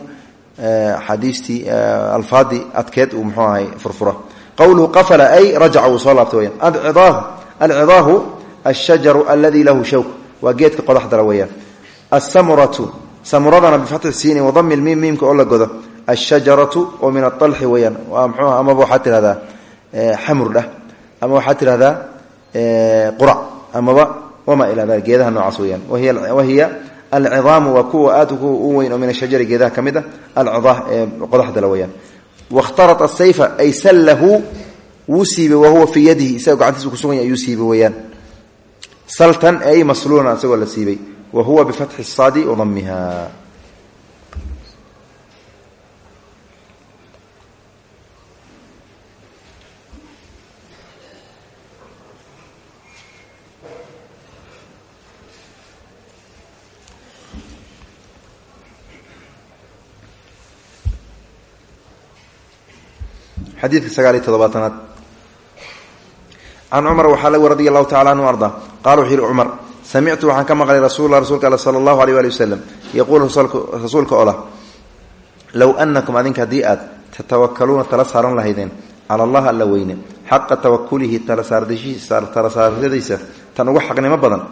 xadiistii alfaadii adkeed uu muxuu ahay furfura. Qawluhu qafala ay rajaca wuu soo laabtay weyaan alcidaahu alshajaru aladi lahu shawk. Waa geedka qodaxdara weeyaan. Asamuratu samuradana bifatxi siini wadami lmiim miimka oo la godo ashajaratu oo min aطalxi weyaan mxuuha amaba waxaad tirahdaa xamurdhah ama waxaad tirahdaa qurac amaba wamaa ilaa dalik geedaha noocaas weyaan wahiya alcidaamu waa kuwa aad u weyn oo min ashajari geedaha ka mid ah alcidaah ee qodaxdala weyaan wakhtarat asayfa ay sallahu wuu siibay wahuwa fii yadihi isagoo gacantiisa kusugan ayuu siibay saltan ay masluulan isagoo la siibay wa huwa bifatxi saadi wadamiha xadiidka sagaal iyo todobaatanaad can cumar waxaa lagu radi allahu tacala anhu arda qala wuxuu yihi cumar samictu waxaan ka maqlay rasulla rsulka al sala allahu aleyh ali wasalam yaquulu rasuulka olah low anakum adinka haddii aad tatawakaluuna tala saaran lahaydeen cala allah alla weyne xaqa tawakulihi tala saaradiisa tan ugu xaqnimo badan.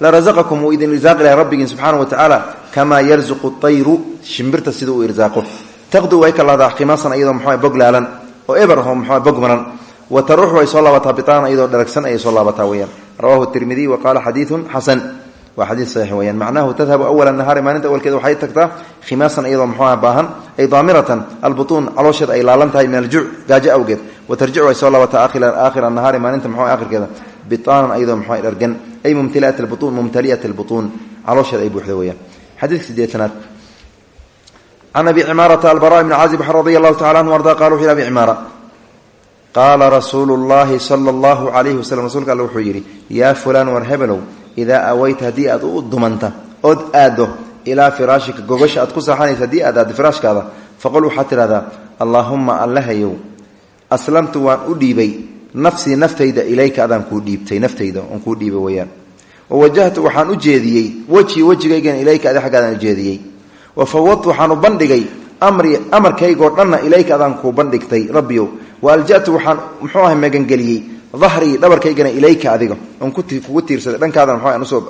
La rasaqakum wuu idin irsaaqi lahay rabbigiin subxaana wa tacaala kamaa yarzuqu tayru shimbirta sida uu irsaaqo taqdu way ka lahdaa khimaasan iyadoo muxua bog laalan oo eber oo muxua bog wa taruux way soo laabataa bitaan dharagsan ayay soo laabataa rawahu tirmidiy wa qaala xadiidun xasan waa xadiid saxiix weyaan macnahu tadhabu awala nahaari maalinta awalkeeda waxay tagtaa khimaasan iyadoo muxuuha baahan ay daamiratan albutuun caloosheeda ay laalan tahay min aljuuc gaajo awgeed. Wa tarjicu ay soo laabataa aakhira nahaari maalinta muxua akhirkeeda bitaanan iyadoo muxua dhargan. Ay mumtaliat albutuun mumtaliyat albutuun. Caloosheeda ay buuxda weyaan xadiidka sideetanaad can abi cimaarata albara bni caazib radi allahu tacala anhu arda qala wuxu yhi abi cimaara qaala rasuulu llahi sala allahu calayhi waslm rsulka alle wuxuu yidhi yaa fulaan war hebelow idaa aweyta haddii aad u dumanta ood aaddo ilaa firaashika gogasha aad ku saaxanaysa haddii aad aaddo firaashkaada faqul waxaad tidhahdaa allaahumma allahayow aslamtu waan u dhiibay nafsii naftayda ilayka adaan kuu dhiibtay naftayda oon kuu dhiibay weyaan wawajahtu waxaan u jeediyey wejii wejigaygan ilayka adi xaggaadaan u jeediyey wafawadtu waxaan u bandhigay amri amarkaygoo dhanna ilayka adaan kuu bandhigtay rabbiyow wa alja'tu waxaan muxuu ahay magangeliyey dahrii dhabarkaygana ilayka adiga oon kugu tiirsaday. Dhankaadan mxu u soo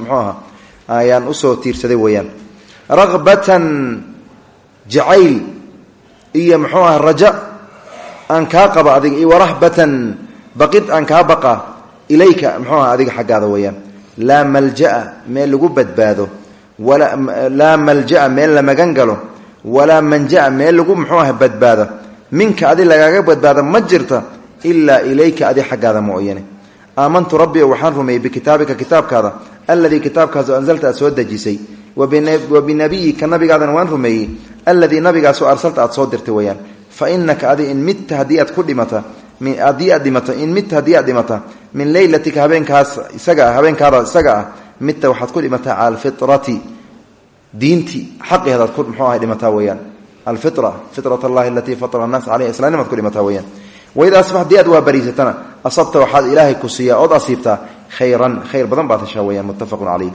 muxuu aha ayaan u soo tiirsaday weeyaan. Ragbatan jacayl iyo muxuu aha raja aan kaa qaba adiga. Iyo warahbatan baqid aan kaa baqa ilayka muxuu aha adiga xaggaada weeyaan. Laa malja'a meel lagu badbaado. Laa malja'a meel la magan galo. Walaa manja'a meel lagu muxuu aha badbaado minka adi lagaaga badbaado ma jirta ilaa ilayka adi xaggaada mooyane. Aamantu rabbigo waxaan rumeeyey bikitaabika kitaabkaada alladii kitaabkaasoo anzalta aad soo dejisay. Wa binabiyika nabigaadana waan rumeeyey alladii nabigaasoo arsalta aad soo dirtay weyaan. Fa inaka adi in midta haddii aad ku dhimata haddii in midta haddii aad min leylatika habeenkaas isaga habeenkaada isaga ah midta waxaad ku dhimataa cala alfitrati diintii xaqeedaad ku muxuu ahay dhimataa weyaan dhimataa weyaan waid asbax haddii aad waa bariisatana asabta waxaad ilaahay ku siiyaa ood asiibtaa khayran khayr badan baad heshaa weyaan muttafaqun caleyh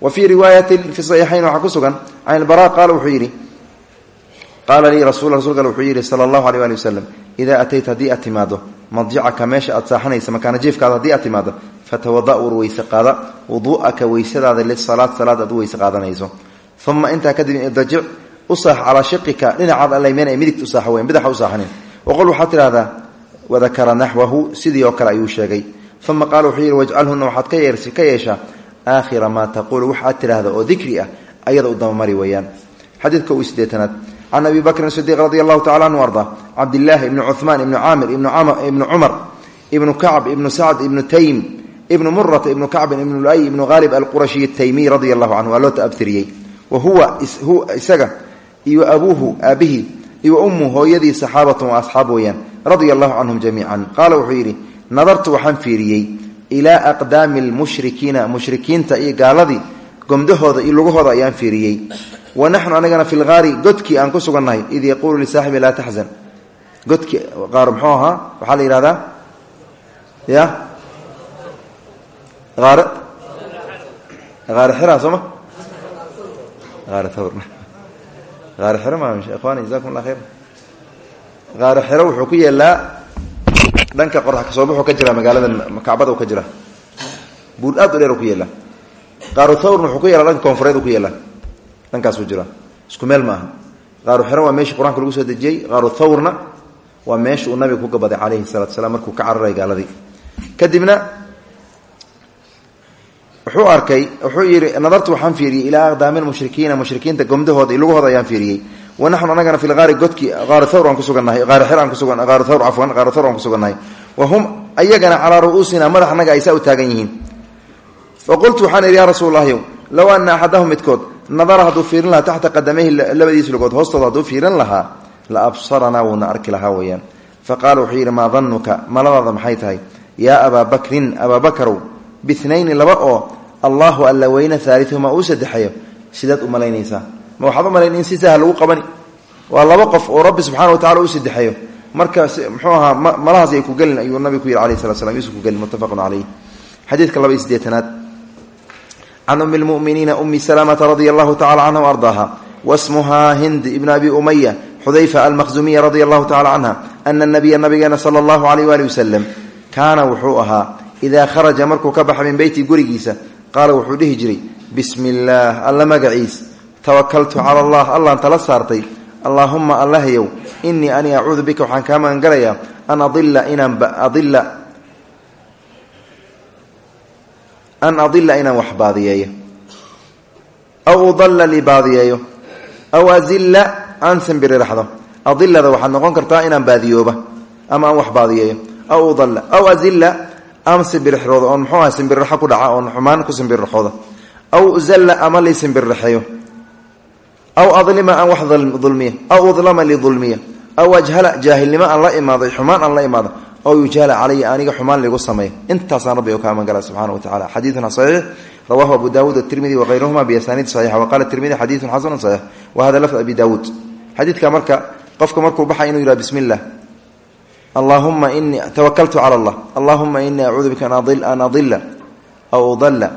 wa fii riwaayatin fi saxiixayn waxaa ku sugan can ilbara qaala wuxuu yidhi qaala lii rasul rasulka wuxuu yidhi sala allahu aleyh ali wasalam idaa atayta haddii aad timaado madjicaka meesha aad saaxanaysa makaana jiifkaada haddii aad timaado fatawada ur weyse qaada wuduu'aka weysadaada lisalaad salaad aad u weyse qaadanayso uma u saax calaa shiqika dhinacaad midigta usaax weyan bidaxa u saaxanin. Waqol waxaad tidhahdaa wadakara naxwahu sidii oo kale ayuu sheegay. Uma qaala wuxuu yidhi wajcalhuna waxaad ka yeeshaa aakhira maa taquulu wax aad tidhaahda oo dikri ah ayada u dabamari weeyaan. Xadiidka uu sideetanaad can abi bakrin sidiiq radi allahu tacala anhu arda cabdillaahi ibni cuhmaan ibni caamir ibni cumar ibnu kacb ibnu sacd ibnu taym ibnu murata ibnu kacbin ibnu luay ibnu haalib alqurashiy ataymiy radia allahu canhu waa loo taabtiriyey. Wa huwa isaga iyo abuuhu aabihii iyo ummu hooyadii saxaabatun waa asxaab weeyaan radia allahu canhum jamiican. Qaala wuxuu yidhi nadartu waxaan fiiriyey ilaa aqdaami lmushrikiina mushrikiinta iyo gaaladii gomdahooda iyo lugahooda ayaan fiiriyey. Wa naxnu anagana fi lgaari godkii aan ku sugannahay id yaquulu lisaaxibi laa taxzan. Godkii qaar muxuu ahaa la yidhahdaa ya? Aar aari xira sooma aari thawr aari xiro ma ikhwani jazakum allah khayr. Aari xiro wuxuu ku yeelaa dhanka qorax ka soo baxuu ka jira magaalada kacbada ka jira. Buur aad u dheer ku yeelaa. Qaaru thawrna wuxuu ku yeelaa dhanka koonfureed ku yeelaa. Dhankaasuu jira. Isku meel ma aha qaaru xiro waa meeshii qur'aanka lagu soo dejiyey. Qaaru thawrna waa meesha uu nabiga wuxuu arkay wuxuu yidhi nadartu waxaan fiiriyey ilaa aqdaami lmushrikiina mushrikiinta gomdahooda iyo lugahooda ayaan fiiriyey. Wa naxnu anagana fi lgaari godki qaaru thawr aan kusugannahay qaari xir aan kusugan qaaru thawr cafwan qaaru thawr aan kusugannahay wa hum ayagana calaa ru'uusina madax annaga ay saa u taagan yihiin. Fa qultu waxaan idhi yaa rasuul low ana axadahum midkood nadara hadduu fiirin lahaa taxta qadamayhi labadiisa lugood hoostooda hadduu fiirin lahaa la absaranaa wuuna arki lahaa weeyaan. Fa qaala wuxuu yidhi maa danuka maladaada maxay tahay? Yaa abaa bakrin abaa bakarow binayni laba oo allahu alla weyne aaliuhuma uu sadexayo sidaad u malaynaysaa. Ma waxaad u malayn in si sahal lagu qabani. Waa laba qof oo u sadexayo marka mxuu ahaa malahaas ay ku gelin ayuu nabigu ku yidhi alayh slat slam isu ku gelin muttafaqun caleyh xadiidka laba iyo sideetanaad can umi lmuminiina umi salamata radia allahu tacala canha ardaaha hind ibn abi umaya xudayfa almaqzumiya radia allahu tacala canha ana nabiya nabigeena sala allahu aleyh waali wasalam kaana wuxuu ahaa idaa kharaja markuu ka baxa min beyti gurigiisa qaala wuxuu dhihi jiray bismi illaah alla magaciis tawakaltu cala allah allaan tala saartay. Allaahumma allahyow innii ani acuudu bika waxaan kaa magangalayaa an adila inaan adila an adila inaan wax baadiyeeyo. Aw udalla li baadiyeeyo. Aw azilla aan simbiriraxdo adilada waxaad noqon kartaa inaan baadiyooba ama aan wax baadiyeeyo. Aw udalla aw azilla ama simbirixrooda oon muxuu aha simbirraxo ku dhaca oon xumaan ku simbirraxooda aw zalla ama li simbirraxeeyo aw adlima aan wax dulmiya. Aw udlama li dulmiya. Aw ajhala jaahilnimo aan la imaaday xumaan aan la imaado aw yujhala calaya aniga xumaan ligu sameeya intaasaan rabbi ka amangala subxana wa tacala xadiiduna saxiix rawahu abu dawuud atirmidi waqayruhuma biasaniid saxiixa waqala tirmidi xadiidun xasanu saxiix. Wa hada lafd abi dawuud xadiidka marka qofka markuu baxay inuu yidhaha bismi allahuma inii tawakaltu cala allah. Allahuma inii acuudu bika an adila aw udalla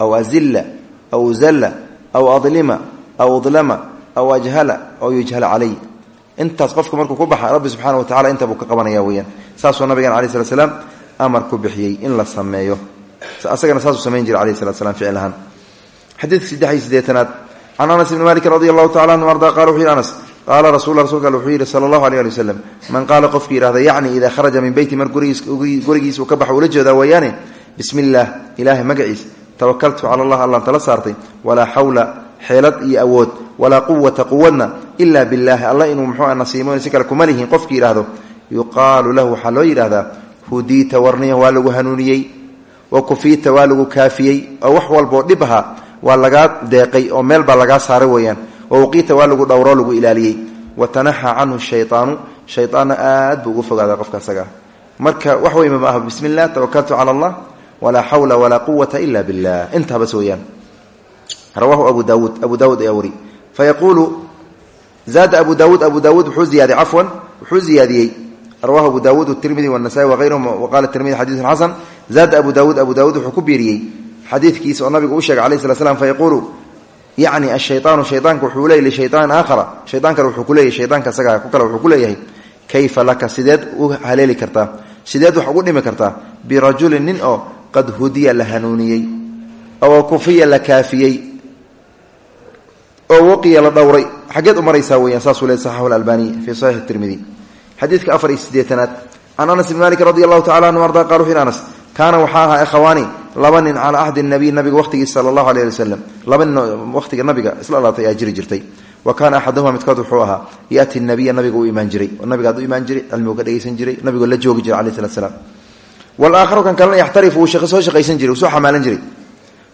aw azilla aw uzalla aw adlima aw udlama aw ajhala aw yujhala calay intaas qofka markuu ku baxa rabbi subxana wa tacala inta buu ka qabanaya weyaan saasuu nabigan alai slat slaam amar ku bixiyey in la sameeyo. Asagana saasuu samayn jiray alayh slat slam ficil ahaan. Xadiidka saddex iyo sideetanaad can anas ibni malik radi allahu tacala anhu arda qala wuxuu yihi anas qaala rasul rasulka al wuxuu yidhi sala allahu aleh ali wasalam man qaala qofkii yihahda yacni idaa kharaja min beyti mar gurigiisa uu ka baxo ula jeedaa wayaane bismi illaah ilaahay magaciis tawakaltu cala allah allaan tala saartay walaa xawla xeelad iyo awood walaa quwata quwadna ila billahi alla inuu muxuu nasiimo si kale kuma lihiin qofkii yidhaahdo yuqaalu lahu waxaa loo yidhahdaa hudiita warniya waa lagu hanuuniyey wa kufiita waa lagu kaafiyey oo wax walboo dhib ahaa waa lagaa deeqay oo meel baa lagaa saaray weeyaan wawqiita waa lagu dhowroo lagu ilaaliyey. Watanaxa canhu shayaanu shayaanna aad buu ugu fogaadaa qofka asaga. Marka wax weyma ma aha bismi illah tawakaltu allah walaa xawla walaa quwata ila billah. Intaabas weyaan rawahu abu daawuud abu daawuud ayaa wari. Fayaquulu zaada abu daawuud abu daawuud wuxuu ziyaaday cafwan wuxuu ziyaadiyey. Rawahu abu daawuud tirmidi wanasai wagayruhum waqala tirmidi xadiiun xasan zaada abu daawuud abu daawuud wuxuu ku biiriyey xadiidkiisa oo nabigu uu sheegay alayh slat slam yacni ashayaanu shayaanka wuxuu leeyay lishayaan aakhara. Shayaan kale wuxuu kuleeyahy shayaanka isaga ku kale wuxuu ku leeyahay kayfa laka? Sideed u haleeli kartaa. Sideed wax ugu dhimi kartaa. Birajulin nin oo qad hudiya la hanuuniyey oo kufiya la kaafiyey oo waqiya la dhowray. Xageed u maraysaa weyaan saasuu le saxaxu albaniy fii saxiix tirmidi xadiidka afar iyo sideetanaad. Can anas ibn malik radi allahu tacala anhu arda qal wuxu anas kaana waxaa ahaa ikhawaani laba nin calaa ahdi nabiy nabiga waqhtigiisa sala allahu aleyh ali laba nin waqhtiga nabiga isla alaatay ayaa jiri jirtay. Wa kaana axaduhuma midkood wuxuu ahaa yati nabiya nabiga u imaan jiray. Oo nabigaad u jiray cilmigu ka dhegeysan jiray nabigoo la joogi jiray aleh salat slaam walaakharu kan kalena yaxtarifu wuu soo shaqaysan jiray soo xamaalan jiray.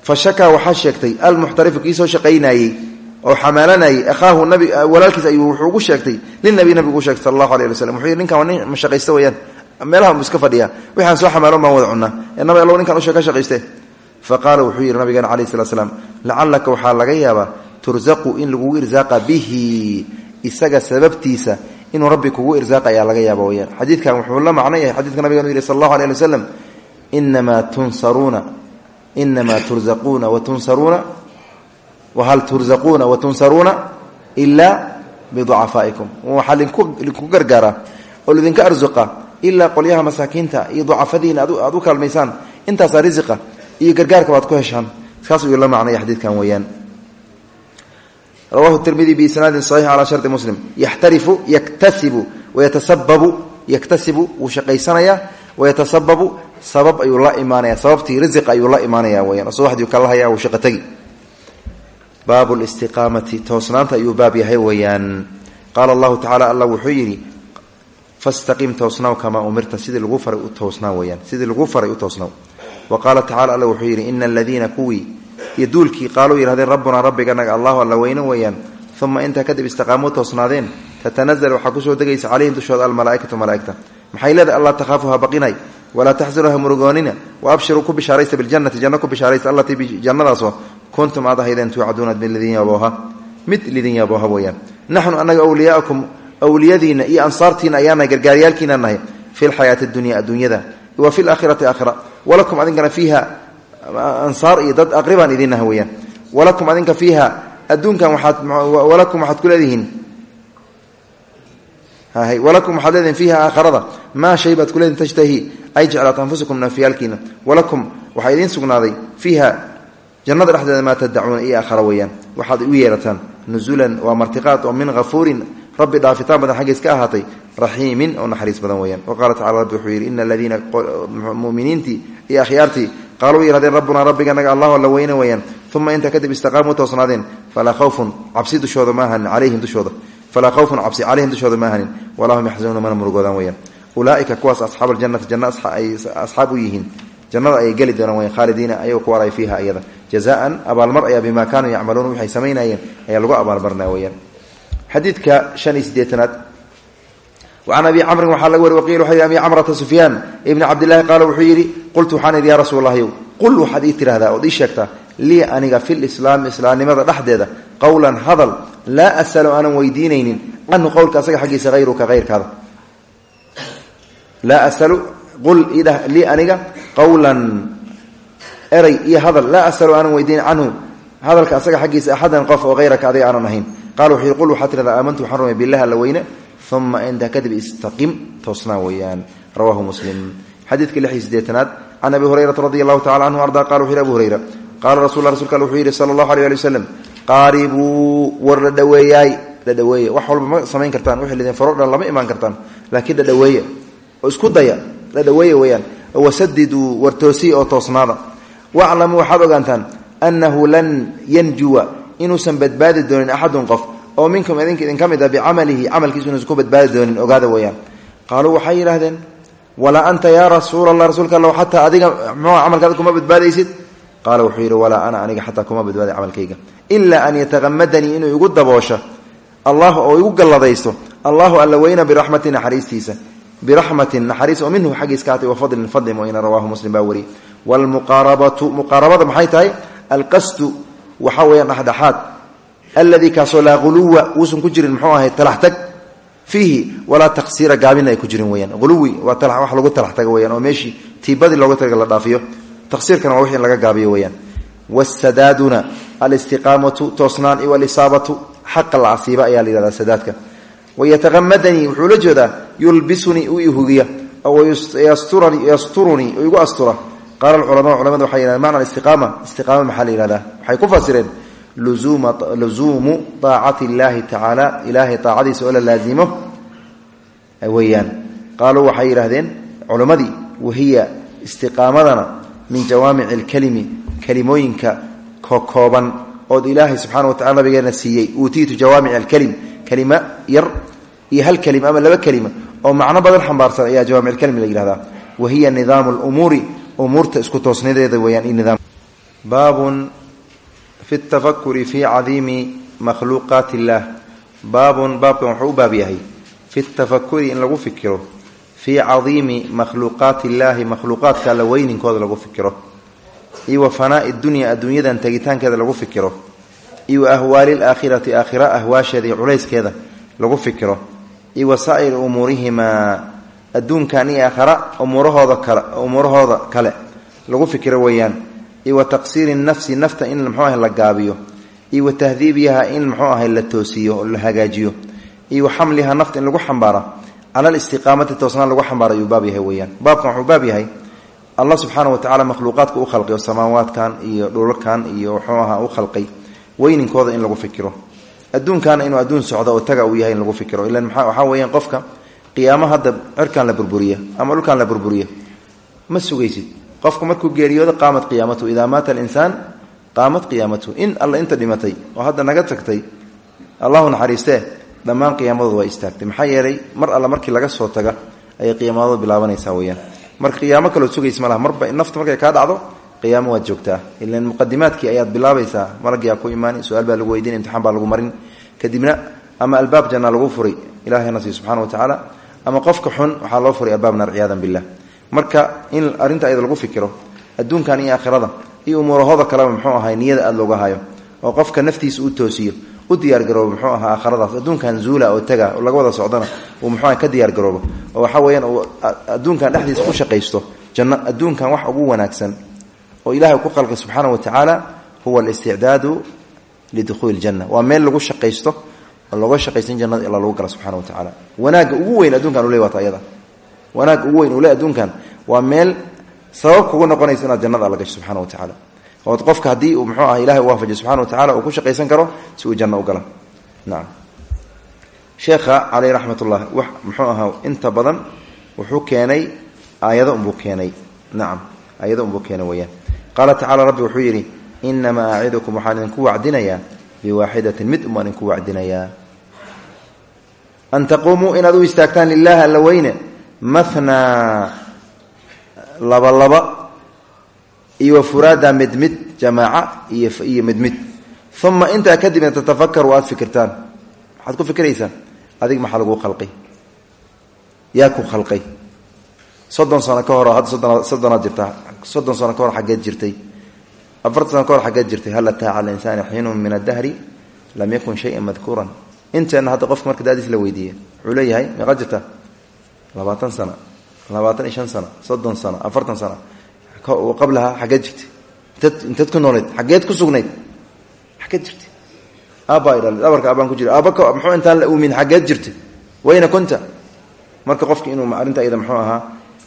Fa waxaa sheegtay almuxtarifu kii soo shaqaynayey oo xamaalanayey ahaahu walaalkiis ayuu wuxuu ugu sheegtay linabiy nabigu ugu sheegtay sal allahu aleh ali wuxuu yidhi ninkan waa nin mashaqaysta weyaan meelaha iska fadhiya. Wixaan soo xamaalon baan wada cunaa ee nabi allow ninkan usha ka shaqayste fa qaala wuxuu yidhi nabigeena calayh salat slaam lacalaka waxaa laga yaabaa tursaqu in lagugu irsaaqa bihi. Isaga sababtiisa inuu rabbi kugu irsaaqa ayaa laga yaaba weyaan xadiidkan wuxuu la macno yahay xadidka nabigan u yihi sal allahu aleh ali wasalam inamaa tunsaruuna inamaa turzaquuna wa tunsaruuna wahal turzaquuna wa tunsaruuna ilaa biducafaa'ikum waxaa linku gargaaraa oo lidinka arsuqa ilaa qolyaha masaakiinta iyo ducafadiina aad u kaalmaysaan. Intaasaa risiqa iyo gargaarka baad ku heshaan. Saas ayuu la macnaya xadiidkan weeyaan. Rawahu tirmidi biisnaadin saxiix calaa sharti muslim. Yaxtarifu yaktasibu wayatasababu yaktasibu wuu shaqaysanayaa. Wayatasababu sabab ayuu la imaanaya sababtii risiq ayuu la imaanaya weyaan subaxdii kalahaya wuu shaqo tegi baabu listiqaamati toosnaanta ayuu baab yahay weeyaan. Qaala allahu tacala allah wuxuu fastaqim toosnaw kamaa umirta sidii lagu faray u toosnaa weyaan sidii lagu faray u toosnaw wa qaala tacala alla wuxuu yidhi ina aladiina kuwii iyo duulkii qaaluu yidhahdeen rabbunaa rabbiganaga allahu alla weyne weeyaan uma intaa kadib istiqaamuu toosnaadeen tatanazal waxaa ku soo degaysa calayhim dushooda almalaaikatu malaaigta maxay leedahay alla takhaafu ha baqinay walaa taxzanu ha murugoonina wa abshiruu ku bishaaraysta biljannati janno ku bishaaraysta allatii jannadaasoo kuntum aad ahaydeen tuucaduuna mid lidin yabooha mid lidin yabooha weeyaan naxnu annaga wliyaakum awliyadiina iyo ansaartiina ayaanahay gargaaryaalkiina nahay fi lxayaati adunya adduunyada. Wa fi laakhirati aakhira. Walakum adinkana fiiha ansaar iyo dad aqribaan idinnaha weeyaan. Walakum adinka fiiha adduunkan waaad walakum waxaad ku leedihiin. Walakum waxaad leedihin fiiha aakharada maa shay baad ay jeclaat anfusakum nafyaalkiina. Walakum waxaa idiin sugnaaday fiiha jannada dhexdeeda maa tadacuuna iyo aakhara weeyaan. Waxaad u yeerataan nuzulan waa martiqaad oo min hafuurin rabbi dhaafitaan badan xaggiis ahaatay raxiimin oo naxariis badan weeyaan. Wa qaala tacala rabbi wuxuu yidhi ina aladiina muminiintii iyo akhyaartii qaaluu yihahdeen rabbunaa rabbiganaga allahu alla weyne weeyaan. Uma intaa kadib istaqaamuu toosnaadeen. Falaa khawfun cabsi dushooda ma calayhim dushooda. Falaa khawfun cabsi calayhim dushooda ma ahanin. Yaxzanuuna mana murugoodaan weyaan ulaaika kuwaas asxaab aljannati janna ay u yihiin. Jannada ayay geli doonaan weyan khaalidiina ayagoo ku waray fiiha iyada. Jazaan abaalmar ayaa bimaa kaanuu yacmaluuna waxay samaynayeen ayaa lagu abaalmarnaa weyaan xadiidka shan iyo sideetanaad an abi camrin waxaa laga wari waxa abi camrata sufyaan ibni cabdillahi qaala wuxuu yidhi qultu waxaan idhi ya rasuul allahyow qul waxaad ii tirahdaa ood ii sheegtaa lii aniga fi lislaami islaamnimada dhexdeeda qowlan hadal laa asalu aanan weydiinaynin canhu qowlka asaga xaggiisa hayruka hayrkaada laa asalu qul idhah lii aniga qowlan eray iyo hadal laa asalu aanan weydiinin canhu hadalka asaga xaggiisa axadan qof oo hayraka adiga aanan ahayn qala wuxuu yidhi qul waxaad tirahdaa aamantu waxaan rumay billahi alla weyne uma intaa kadib istaqim. Toosnaa weeyaan. Rawaahu muslim. Xadiidka lix iyo sideetanaad can abi hurayrata radi allahu tacala canhu arda qala wuxu yhi abu hurayra. Qaala rasul rasulka al wuxuu yidhi sala allahu alay ali wasalam qaaribuu war dhadhaweeyaay dhadhaweeye wax walba ma samayn kartaan wixii lidin faro dhan lama imaan kartaan. Laakiin dhadhaweeye oo isku daya. Wasadiduu war oo toosnaada. Waclamuu waxaad ogaantaan annahu lan yanjuwa inuusan badbaadi doonin axadun qof oo minkum idinka idin ka mid a bicamalihi camalkiisu inuusan ku badbaadi doonin ogaada weeyaan. Qaaluu waxay yidhahdeen walaa anta yaa rasuula allah rasuulka alla xataa adiga muxuu camalkaada kuma badbaadaysid? Qaala wuxuu yidhi walaa ana aniga xataa kuma badbaaday camalkayga. Ilaa an yataqamadanii inuu igu daboosho. Allah oo igu galladaysto. Allahu alla weyna biraxmatin naxariistiisa. Biraxmatin naxariis oo minhu xaggiis hatay wafadlin fadli mooyna rawaahu muslim baa wariye wlmuqaarabatu muqaarabada maxay tahay? Alqasdu waxaa weeyaan dhexdhexaad alladii kaasoo laa uluwa uusan ku jirin muxuu ahay talaxtag fiihi walaa taqsiira gaabina ay ku jirin weyaan uluwi waa wax lagu talaxtaga weyaan oo meeshii tiibadii looga talaga la dhaafiyo. Taqsiirkana waa wix laga gaabiyo weyaan wasadaaduna alistiqaamatu toosnaan iyo alisaabatu xaqa la casiiba ayaa la yihahdaa sadaadka. Wayataqamadanii wuxuu la jeedaa yulbisunii u ihugiya. Yasturunii astura qaala culama culamada waxay yidhahdeen macna istiqaama istiqaama maxaa la yihahdaa waxay ku fasireen luzuumu aacati illaahi tacaala. Ilaahay aacadiisa oo la laazimo weeyaan. Qaaluu waxay yidhahdeen culimmadii wahiya istiqaamadana min jawaamici alkelimi kelimooyinka kokooban ood ilaahay subxana wa tacala nabigeena siiyey. Uutiitu jawaamic alkelim kelima yar iyo hal kelima ama laba kelima oo macno badan xambaarsan ayaa jawaamicalkelimi la yihahdaa wa hiya nidaamu lumuuri umuurta isku toosnadeeda weyaan nidaam. Baabun fi tafakuri fi cadiimi makhluuqaat illaah baabun baabkan wuxuu u baab yahay fi tafakuri in lagu fikiro fii cadiimi makhluuqaati illaahi makhluuqaadka alla weyninkooda lagu fikiro iyo wa fanaai dunya adduunyadan tegitaankeeda lagu fikiro iyo wa ahwaali laakhirati aakhira ahwaasheeda iyo culayskeeda lagu fikiro iyo wa saa'iri umuurihimaa adduunkan iyo aakhara umuurahooda kale umuurahooda kale lagu fikiro weeyaan iyo wa nafsi nafta in muxuu ahay la gaabiyo iyo wa in muxuu ahay la toosiyo oo la hagaajiyo iyo wa nafta in lagu xambaara cala alistiqaamati toosnaan lagu xambaara ayuu baab yahay weeyaan. Baabkan wuxuu baab yahay allah subxaana wa tacala makhluuqaadka u khalqay oo samaawaadkan iyo dhulalkan iyo wuxuu ahaa u khalqay weyninkooda in lagu fikiro. Adduunkaana inuu adduun socdo oo taga uu yahay in lagu fikiro. Ilan waxaa weeyaan qofka qiyaamo hadda cirkan la burburiya ama dhulkan la burburiya ma sugaysid. Qofka markuu geeriyoodo qaamat qiyaamatu idaa maata alinsaan qaamat qiyaamatu. In alla inta dhimatay oo hadda naga tagtay allahu naxariistee dhammaan qiyaamadooda waa istaagtay. Maxaa yeelay mar alla markii laga soo taga ayay qiyaamadooda bilaabanaysaa weyaan marka qiyaamo kaloo sugays ma marba nafta markay kaa dhacdo qiyaamo waad joogtaa. Ilan muqadimaadkii ayaad bilaabaysaa. Malagyaa ku imaani su'aal baa lagu weydiin imtixaan baa lagu marin. Kadibna ama albaab janna lagu furay. Ilahayna sii subxana wa tacaala ama qofka xun waxaa loo furay albaab naar ciyaadan billah. Marka in arrinta ayada lagu fikiro adduunkan iyo aakhirada iyo umuurahooda kaleba muxuu ahay niyada aada looga hayo oo qofka naftiisa u toosiyo u diyaargaroobo muxuu ahaa aakhiradaas. Adduunkan zuula oo taga oo laga wada socdana uu muxuu aha ka diyaargaroobo oo waxaa weeyaan uu adduunkan dhexdiisa ku shaqaysto janno adduunkan wax ugu wanaagsan oo ilahay ku khalqay subxaana wa tacaala huwa alisticdaadu lidukhuuli ljanna waa meel lagu shaqaysto looga shaqaysan jannada ila lagu gala subxana wa tacaala. Wanaagga ugu weyn adduunkan ule waata ayada wanaagga ugu weyn ule adduunkan waa meel sabab kugu noqonaysa jannada alla gasho wa tacaala. Ood qofka haddii uu muxuu ah ilahay u waafajiyo subxana wa tacala uu ku shaqaysan karo si uu janno u gala nacam sheekha caleyh raxmat wax muxuu ahaa inta badan wuxuu keenay aayado unbuu keenay. Nacam aayado unbuu keenay weyaan qaala tacala rabbi wuxuu yidhi inamaa acidukum waxaan idinku wacdinayaa biwaaxidatin mid umaan idinku wacdinayaa an taquumuu inaad u istaagtaan lilahi alla weyne mathnaa laba laba iyo furaada mid mid jamaaca iyo iyo mid mid uma intaa kadibna tatafakaru aad fikirtaan maxaad ku fikiraysaan adig maxaa laguu khalqay yaa ku khalqay soddon sano ka hor hadda soddon soddonaad jirtaa soddon sano ka hor xaggeed jirtay afartan sano ka hor xaggeed jirtay hal ataa cala insaani xiinun min adahri lam yakun shayan madkuuran inteenna hadda qofka marka daadiis la weydiiye wuxuu leeyahay meeqa jirta? Labaatan iyo shan sano soddon sano afartan sano. Qablaha xaggeed jirtay. Intaad ku nooleed xaggeed ku sugnayd xaggeed jirtay. Aabbaa idhal dhabarka ku jira aabaka muxuu intaan la uumin xaggeed jirtay. Wayna kunta? Marka qofki inuu arrinta iyada muxuu ahaa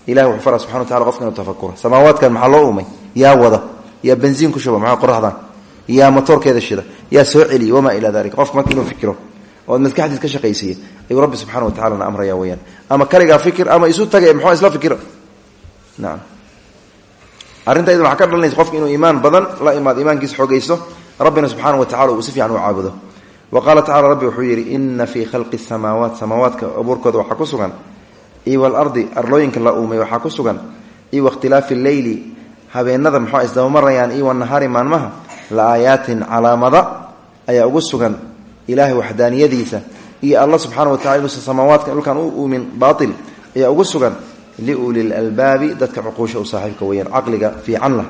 ilahi wuxuu wa tacala qofka inuu tafakuro. Samaawaadkan maxaa uumay? Yaa wada yaa benziin ku shuba maxaa qoraxdan yaa motoorkeeda shida yaa soo celiya wamaa ilaa dalika qofka marka inuu fikiro ood maskaxdiis ka shaqaysiiya ayuu rabbi subxana wa tacalana amraya weyaan ama kaligaa fikir ama isu tagay muxuu isla fikira nacam arrinta iyada waxaa ka dhalanaysa inuu iimaan badan la imaado iimaankiisa xoogaysto rabbina subxaana wa tacala uu si fiican caabudo. Wa qaala tacala rabbi wuxuu yidhi ina khalqi samaawaat samaawaadka abuurkooda waxaa ku sugan. Iyo walardi arlooyinka la uumay waxaa ku sugan. Iyo wakhtilaafi leyli habeenada muxua isdabamarayaan iyo wanahaari maalmaha la aayaatin calaamada ayaa ugu sugan ilaahay waxdaaniyadiisa iyo alla subxaana wa tacala inuusan samaawaadka dhulkan u uumin baatil ayaa ugu sugan liuli lalbaabi dadka cuquusha u saaxiibka weyaan caqliga fiican lah.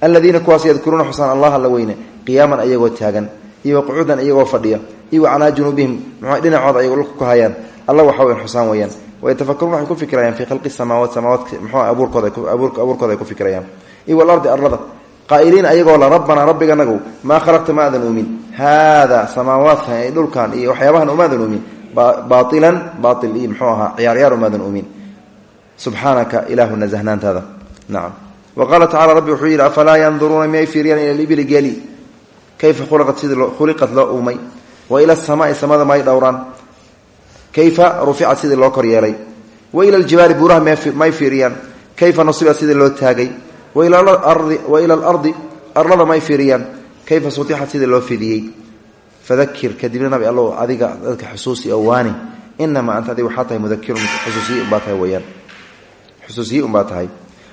Aladiina kuwaas yadkuruuna xusaan allah alla weyne qiyaaman ayagoo taagan iyo waqucuudan iyagoo fadhiya iyo calaa junuubihim muxua dhinacooda ayagoo dhulka ku hayaan alla waxa weyan xusaan weyaan wayatafakaruun waxay ku fikirayaan fii khalqi samaawaat samaawaadka muxua abuurkooda abuurkooda ay ku fikirayaan iyo walardi arlada. Qaa'iliin ayagoo la rabbanaa rabbiganagow maa khalaqta ma aadan uumin. Haada samaawaadkan ee dhulkan iyo waxyaabahan umaadan uumin. Baailan baail iyo muxuu ahaa ciyaar ciyaar umaadan uumin. Subxaanaka ilaahu nasahnaantaada nacam wa qaala tacala rabbi wuxuu yidhi afalaa yanduruuna miyay fiiriyaan ila libili geeli? Kayfa khuliqat sidii khuliqad loo uumay? Wa ila asamaai samada may dhowraan? Kayfa ruficat sidii loo kor yeelay wa ila aljibaali buuraha may fiiriyaan? Kayfa nusibat sidii loo taagay wa ila alardi arlada may fiiriyaan. Kayfa sutixat sida loo fidiyey fadakir kadibna nabi allow adiga dadka xusuusi oo waani inamaa anta adig waxaa tahay mudakirun xusuusiye unbaa tahay weyaan xusuusiye unbaa tahay.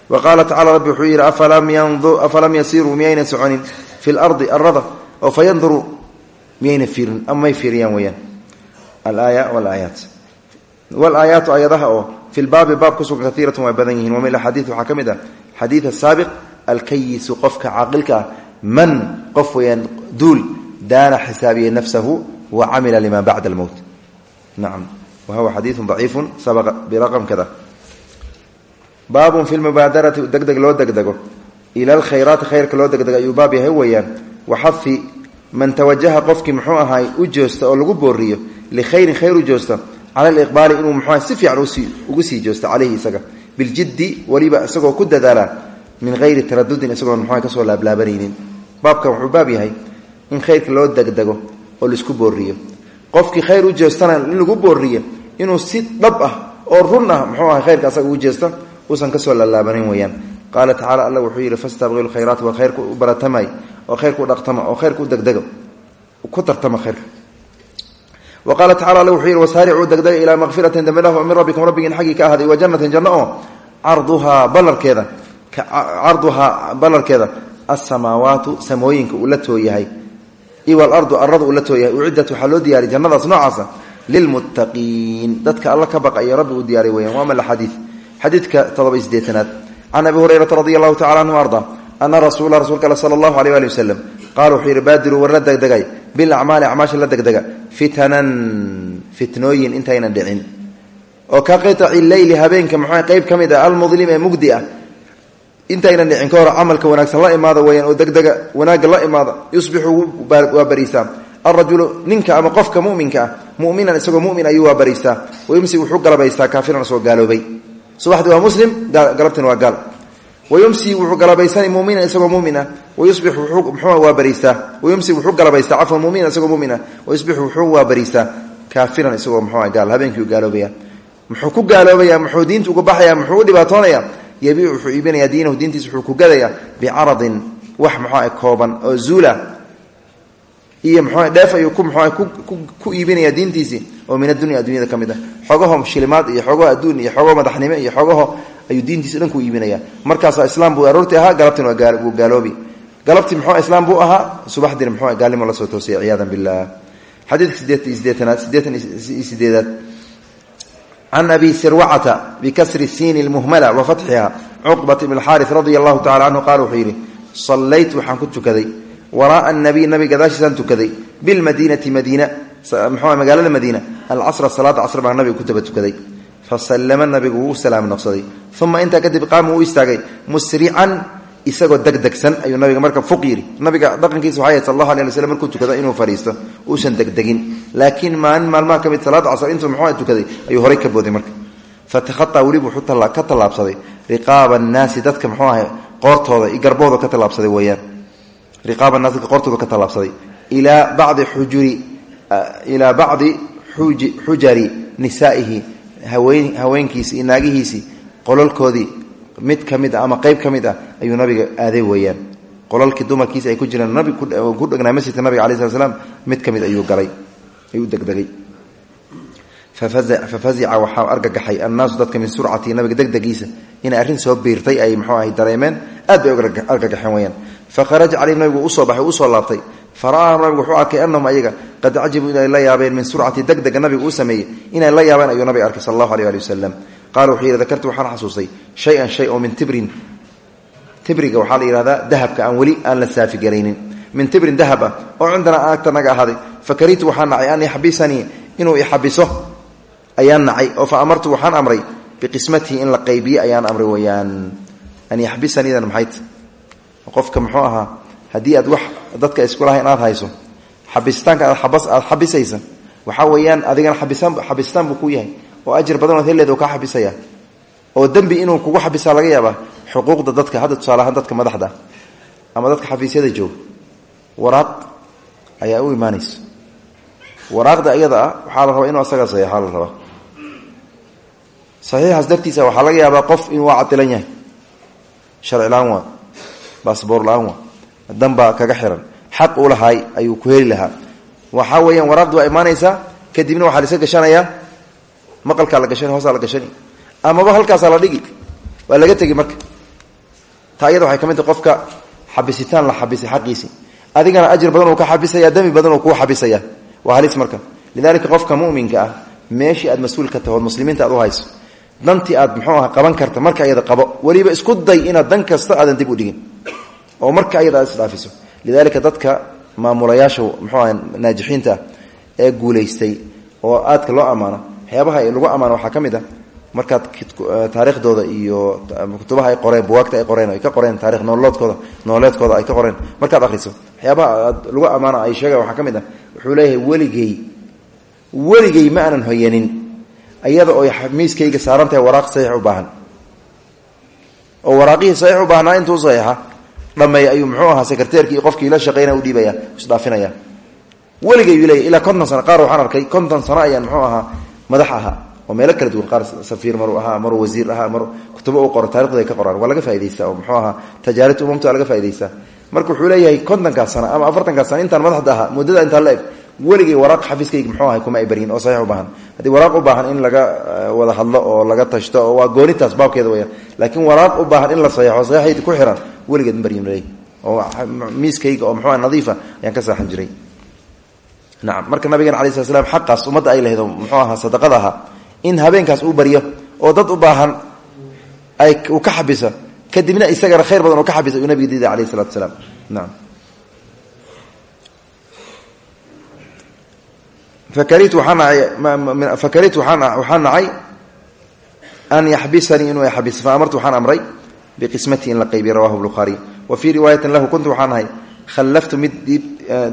Wa qaala tacala rabbi wuxuu yidhi afalam yasiiruu miyayna soconin? Fi lardi arada oo fa yanduruu miyayna fiirin ama may fiiriyaan weyaan alaaya walaayaat walaayaatu ayadaha oo fi lbaabi baab kusugan kaiiratun waa badan yihiin axaadiid ka mid ah xadiid asaabiq alkayisu qofka caaqilka ah man qof weyaan duul daana xisaabiya nafsahu wa camila lima bacda almowt. Nacam wa huwa xadiidu daciifu sabaqa biraqam kada baabun fi lmubaadarati degdeg loo degdego ila alkhayraati khayrka loo degdego ayuu baab yahay weeyaan waxafi man tawajaha qofkii muxuu ahaay u joosta oo lagu booriyo likhayrin khayr u joosta cala aliqbaali inuu muxuuaha si fiican ugu sii joosto caleyhi isaga biljiddi weliba isagoo ku dadaala min hayri taradudin isagoon muxuuha ka soo laablaabanaynin baabkan wuxuu baab yahay in khayrka loo degdego oo la isku booriyo qofkii khayr u jeestana in lagu booriyo inuu si dhab ah oo run ah muxuu aha khayrka asaga ugu jeesta uusan ka soo laalaabanin weyaan qaala tacala alla wuxuu yidhi fastabiqu lkhayraat waa khayrka u baratamay oo khayrka u oo khayrka u wa qaala tacala alla wuxuu yidhi wasaaricuu degdega ilaa makfiratin dambi lahu min rabbikum rabbigiin xaggii ka ahday wa jannatin janno oo carduhaa ballarkeeda carduhaa ballarkeeda alsamaawaatu samooyinka uu la tooyahay iwalardu arada uu la tooyahay uciddat waxaa loo diyaariy jannadaas noocaasa lilmuttaqiin dadka alla ka baqa iyo rabbi uu diyaariy weyaan waa mal xadiid xadiidka todoba sideetanaad can abi hurayrata radi allahu tacala anhu arda ana rasuula rasuulka al sala allahu aleyh ali degdega fitanan fitnooyin intaynan dhicin. oo ka qiطaci leyli habeenka muxua qeyb ka mid ah almudlim ee mugdi ah. Intaynan dhicin ka hor camalka wanaagsan la imaada weyaan oo degdega wanaagga la imaada yusbixu waa bariistaa alrajulu ninka ama qofka muminka ah muminan isagoo mumin ayuu waa bariistaa wayumsi wuxuu galabaystaa kaafiran isagoo gaaloobay. Subaxdii waa muslim galabtina waa gaal wayumsi wuxuu galabaysana muminan isagoo mumin ah wayusbix mxuu waa bariistaa wayumsi wuxuu galabaystaa cafwan muminan isagoo mumin ah wayusbixu wuxuu waa bariistaa kaafiran isagoo mxuu gaal habeenkii u gaaloobaya. Muxuu ku gaaloobaya muxuu diinta uga baxaya muxuu u dhibaatoonaya. Yabiicu wuxuu iibinayaa diinahu diintiisa wuxuu ku gadayaa bicaradin wax muxua kooban oo zuula. Iyo mxua dheef ayuu ku mxua ku iibinayaa diintiisii oo min addunya addunyada ka mid ah. Xogaho shilimaad iyo xogaho adduun iyo xogaho madaxnimo ayuu diintiisa dhan ku iibinaya markaasaa islaam buu aroortii ahaa galabtina wuu gaaloobi. Galabtii muxua islaam buu ahaa subaxdiina muxua gaalnimo la soo toosay ciyaadan billah xadiidka sideetan iyo sideetanaad sideetan iyo sideedaad can abi sirwacata bikasri siini lmuhmala wa fatxiha cuqbat ibn xaaris radia allahu tacala canhu qaala wuxuu yidhi sallayt waxaan ku tukaday. Waraaa nabiy nabi gadaashiisaan tukaday. Bilmadiinati madiina mxua magaalada madiina. Alcasra salaada casr baa nabiga ku taba tukaday fasallama nabigu wuu salaam noqsaday uma intaa kadib qaama wuu istaagay musrican isagoo degdegsan ayuu nabiga marka fuq yidhi nabiga dhaqankiisa waxay ahayd sal allahu alay ali slm markuu tukado inuu fadhiisto uusan degdegin laakiin maalin maalmaha ka mid salaada casr intuu muxuu tukaday ayuu horay ka booday marka fatahata weliba wuxuu ka tallaabsaday riqaaba annaasi dadka muxuu ahay qoortooda iyo garbooda ka tallaabsaday weeyaan riqaaba annaasi dadka qoortooda ka tallaabsaday ilaa bacdi xujari nisaa'ihi haweenkiisi naagihiisii qololkoodii mid ka mid ah ama qeyb ka mid ah ayuu nabiga aaday weeyaan. Qolalkii dumarkiisi ay ku jireen nabi ku dhegnaa masjidka nabiga alai slat slam mid ka mid ayuu galay ayuu degdegay. Fafazica waxaa argagaxay annaasu dadka min surcati nabiga degdegiisa inay arrin soo biirtay ay mxuu ahay dareemeen? Aad bay argagaxeen weyaan fakharaja caleyhim nabigu u soo baxay u soo laabtay fara'aahum nabigu wuxuu arkay annahum ayaga qad cajibuu inay la yaabeen min surcati degdega nabiga uu sameeyey. Inay la yaabeen ayuu nabiga arkay sal allahu aleh ali wasalam qaala wuxuu yidhi dakartu waxaan xasuustay shay-an min tibrin. Tibriga waxaa la yidhahdaa dahabka aan weli aan la saafigaraynin min tibrin dahab ah oo cindanaa agta naga ahaaday. Fakaritu waxaan nacay an yaxbisanii inuu ixabiso ayaan nacay fa amartu waxaan amray biqismatihi in la qaybiye ayaan amray weyaan an yaxbisaniidan maxayt? Qofka muxuu ahaa haddii aad wax dadka iskulahay inaad hayso xabisitaanka aad xabisaysa waxaa weeyaan adigana xabistaan buu ku yahay. Oo ajir badanood heleed kaa xabisaya. Oo dembi inuu kugu xabisaa laga yaabaa xuquuqda dadka hadda tusaaleahaan dadka madaxda ama dadka xafiisyada jooga. Waraaq ayaa u imaanaysa. Waraaqda iyada ah la rabaa inuu asaga saxiixa la rabaa. Saxiixaas dartiisa waxaa laga yaabaa qof inuu cadilan yahay. Sharci la'aan waa baasboor la'aan waa danbaa kaga xiran. Xaq uu lahaay ayuu ku heli lahaa. Waxaa weeyaan waraaqdi waa imaanaysaa kadibna waxaa laiska gashanayaa. Maqalkaa la gashani hoosaa la gashani. Amaba halkaasaa la dhigi. Waa laga tegi marka. Taa iyada waxay qofka xabisitaan la xabisay xaqiisii adigana ajir badan uu ka xabisaya dami badan uu kuu xabisaya waa halis marka. Lidalika qofka muminka ah meeshii aad mas'uul ka tahood muslimiinta aad u hayso dantii aad muxuu aha qaban karta marka ayada qabo. Weliba isku day inaad dan kasta aadan dib u dhigin oo marka ayada aad isdhaafiso. Lidalika dadka maamulayaasha muxuu aha naajixiinta ee guulaystay oo aadka loo ammaano waxyaabaha lagu ammaano waxaa ka mid ah markaad taariikhdooda iyo kutubaha ay qoreen buwaagta ay qoreen ay ka qoreen taarikh noloodkooda nololeedkooda ay ka qoreen markaad akhriso waxyaabaha lagu ammaano ay sheegaan waxaa ka mid ah wuxuu leeyahay weligey weligey ma aanan hoyanin iyada oo miiskayga saaran tahay waraaq saxiix u baahan. Oo waraaqihii saxiix u baahnaa intuu saxiixa dhameey ayuu muxuu ahaa sekreteerkii qofkii la shaqeynaya u dhiibaya isdhaafinaya. Weligay yuu leeyahy ilaa konton sano qaar waxaan arkay konton sano ayaan muxuu ahaa madax oo meelo kala duwan qaar safiir maruu ahaa maruu wasiir ahaa mar kutubo u qoro taarikhda ay ka qoraan waa laga faaidaystaa oo muxuu ahaa tajaaribta umamta waa laga faaidaystaa marka wuxuu leeyahay kontonkaas sano ama afartankaas sano intaan madaxda ahaa muddada intaa la eg weligay waraaq xafiiskayga muxuu ahay kuma ay baryin oo saxiix u baahan. Haddii waraaq u baahan in laga wada hadlo oo laga tashto oo waa goonitaas baabkeeda weyaan laakiin waraaq u baahan in la saxiixo saxiixayd ku xiran weligeed ma baryin leeyahy oo miiskayga oo muxuu ah nadiifa ayaan ka saaxan jiray. Nacam marka nabigeena alai slat slam xaqaas ay lahayd muxuu ahaa sadaqada in habeenkaas uu baryo oo dad u baahan ay ka xabiso kadibna isagana khayr badan oo ka xabisa nabiga diiday alayh salaam. Naam fakaritu waxaa nacay an yaxbisanii inuu xabiso fa amartu waxaan amray biqismatihi in la qaybiy rawahu bukhaariy wa fii riwaayatin lahu kuntu waxaan ahay khallaftu mid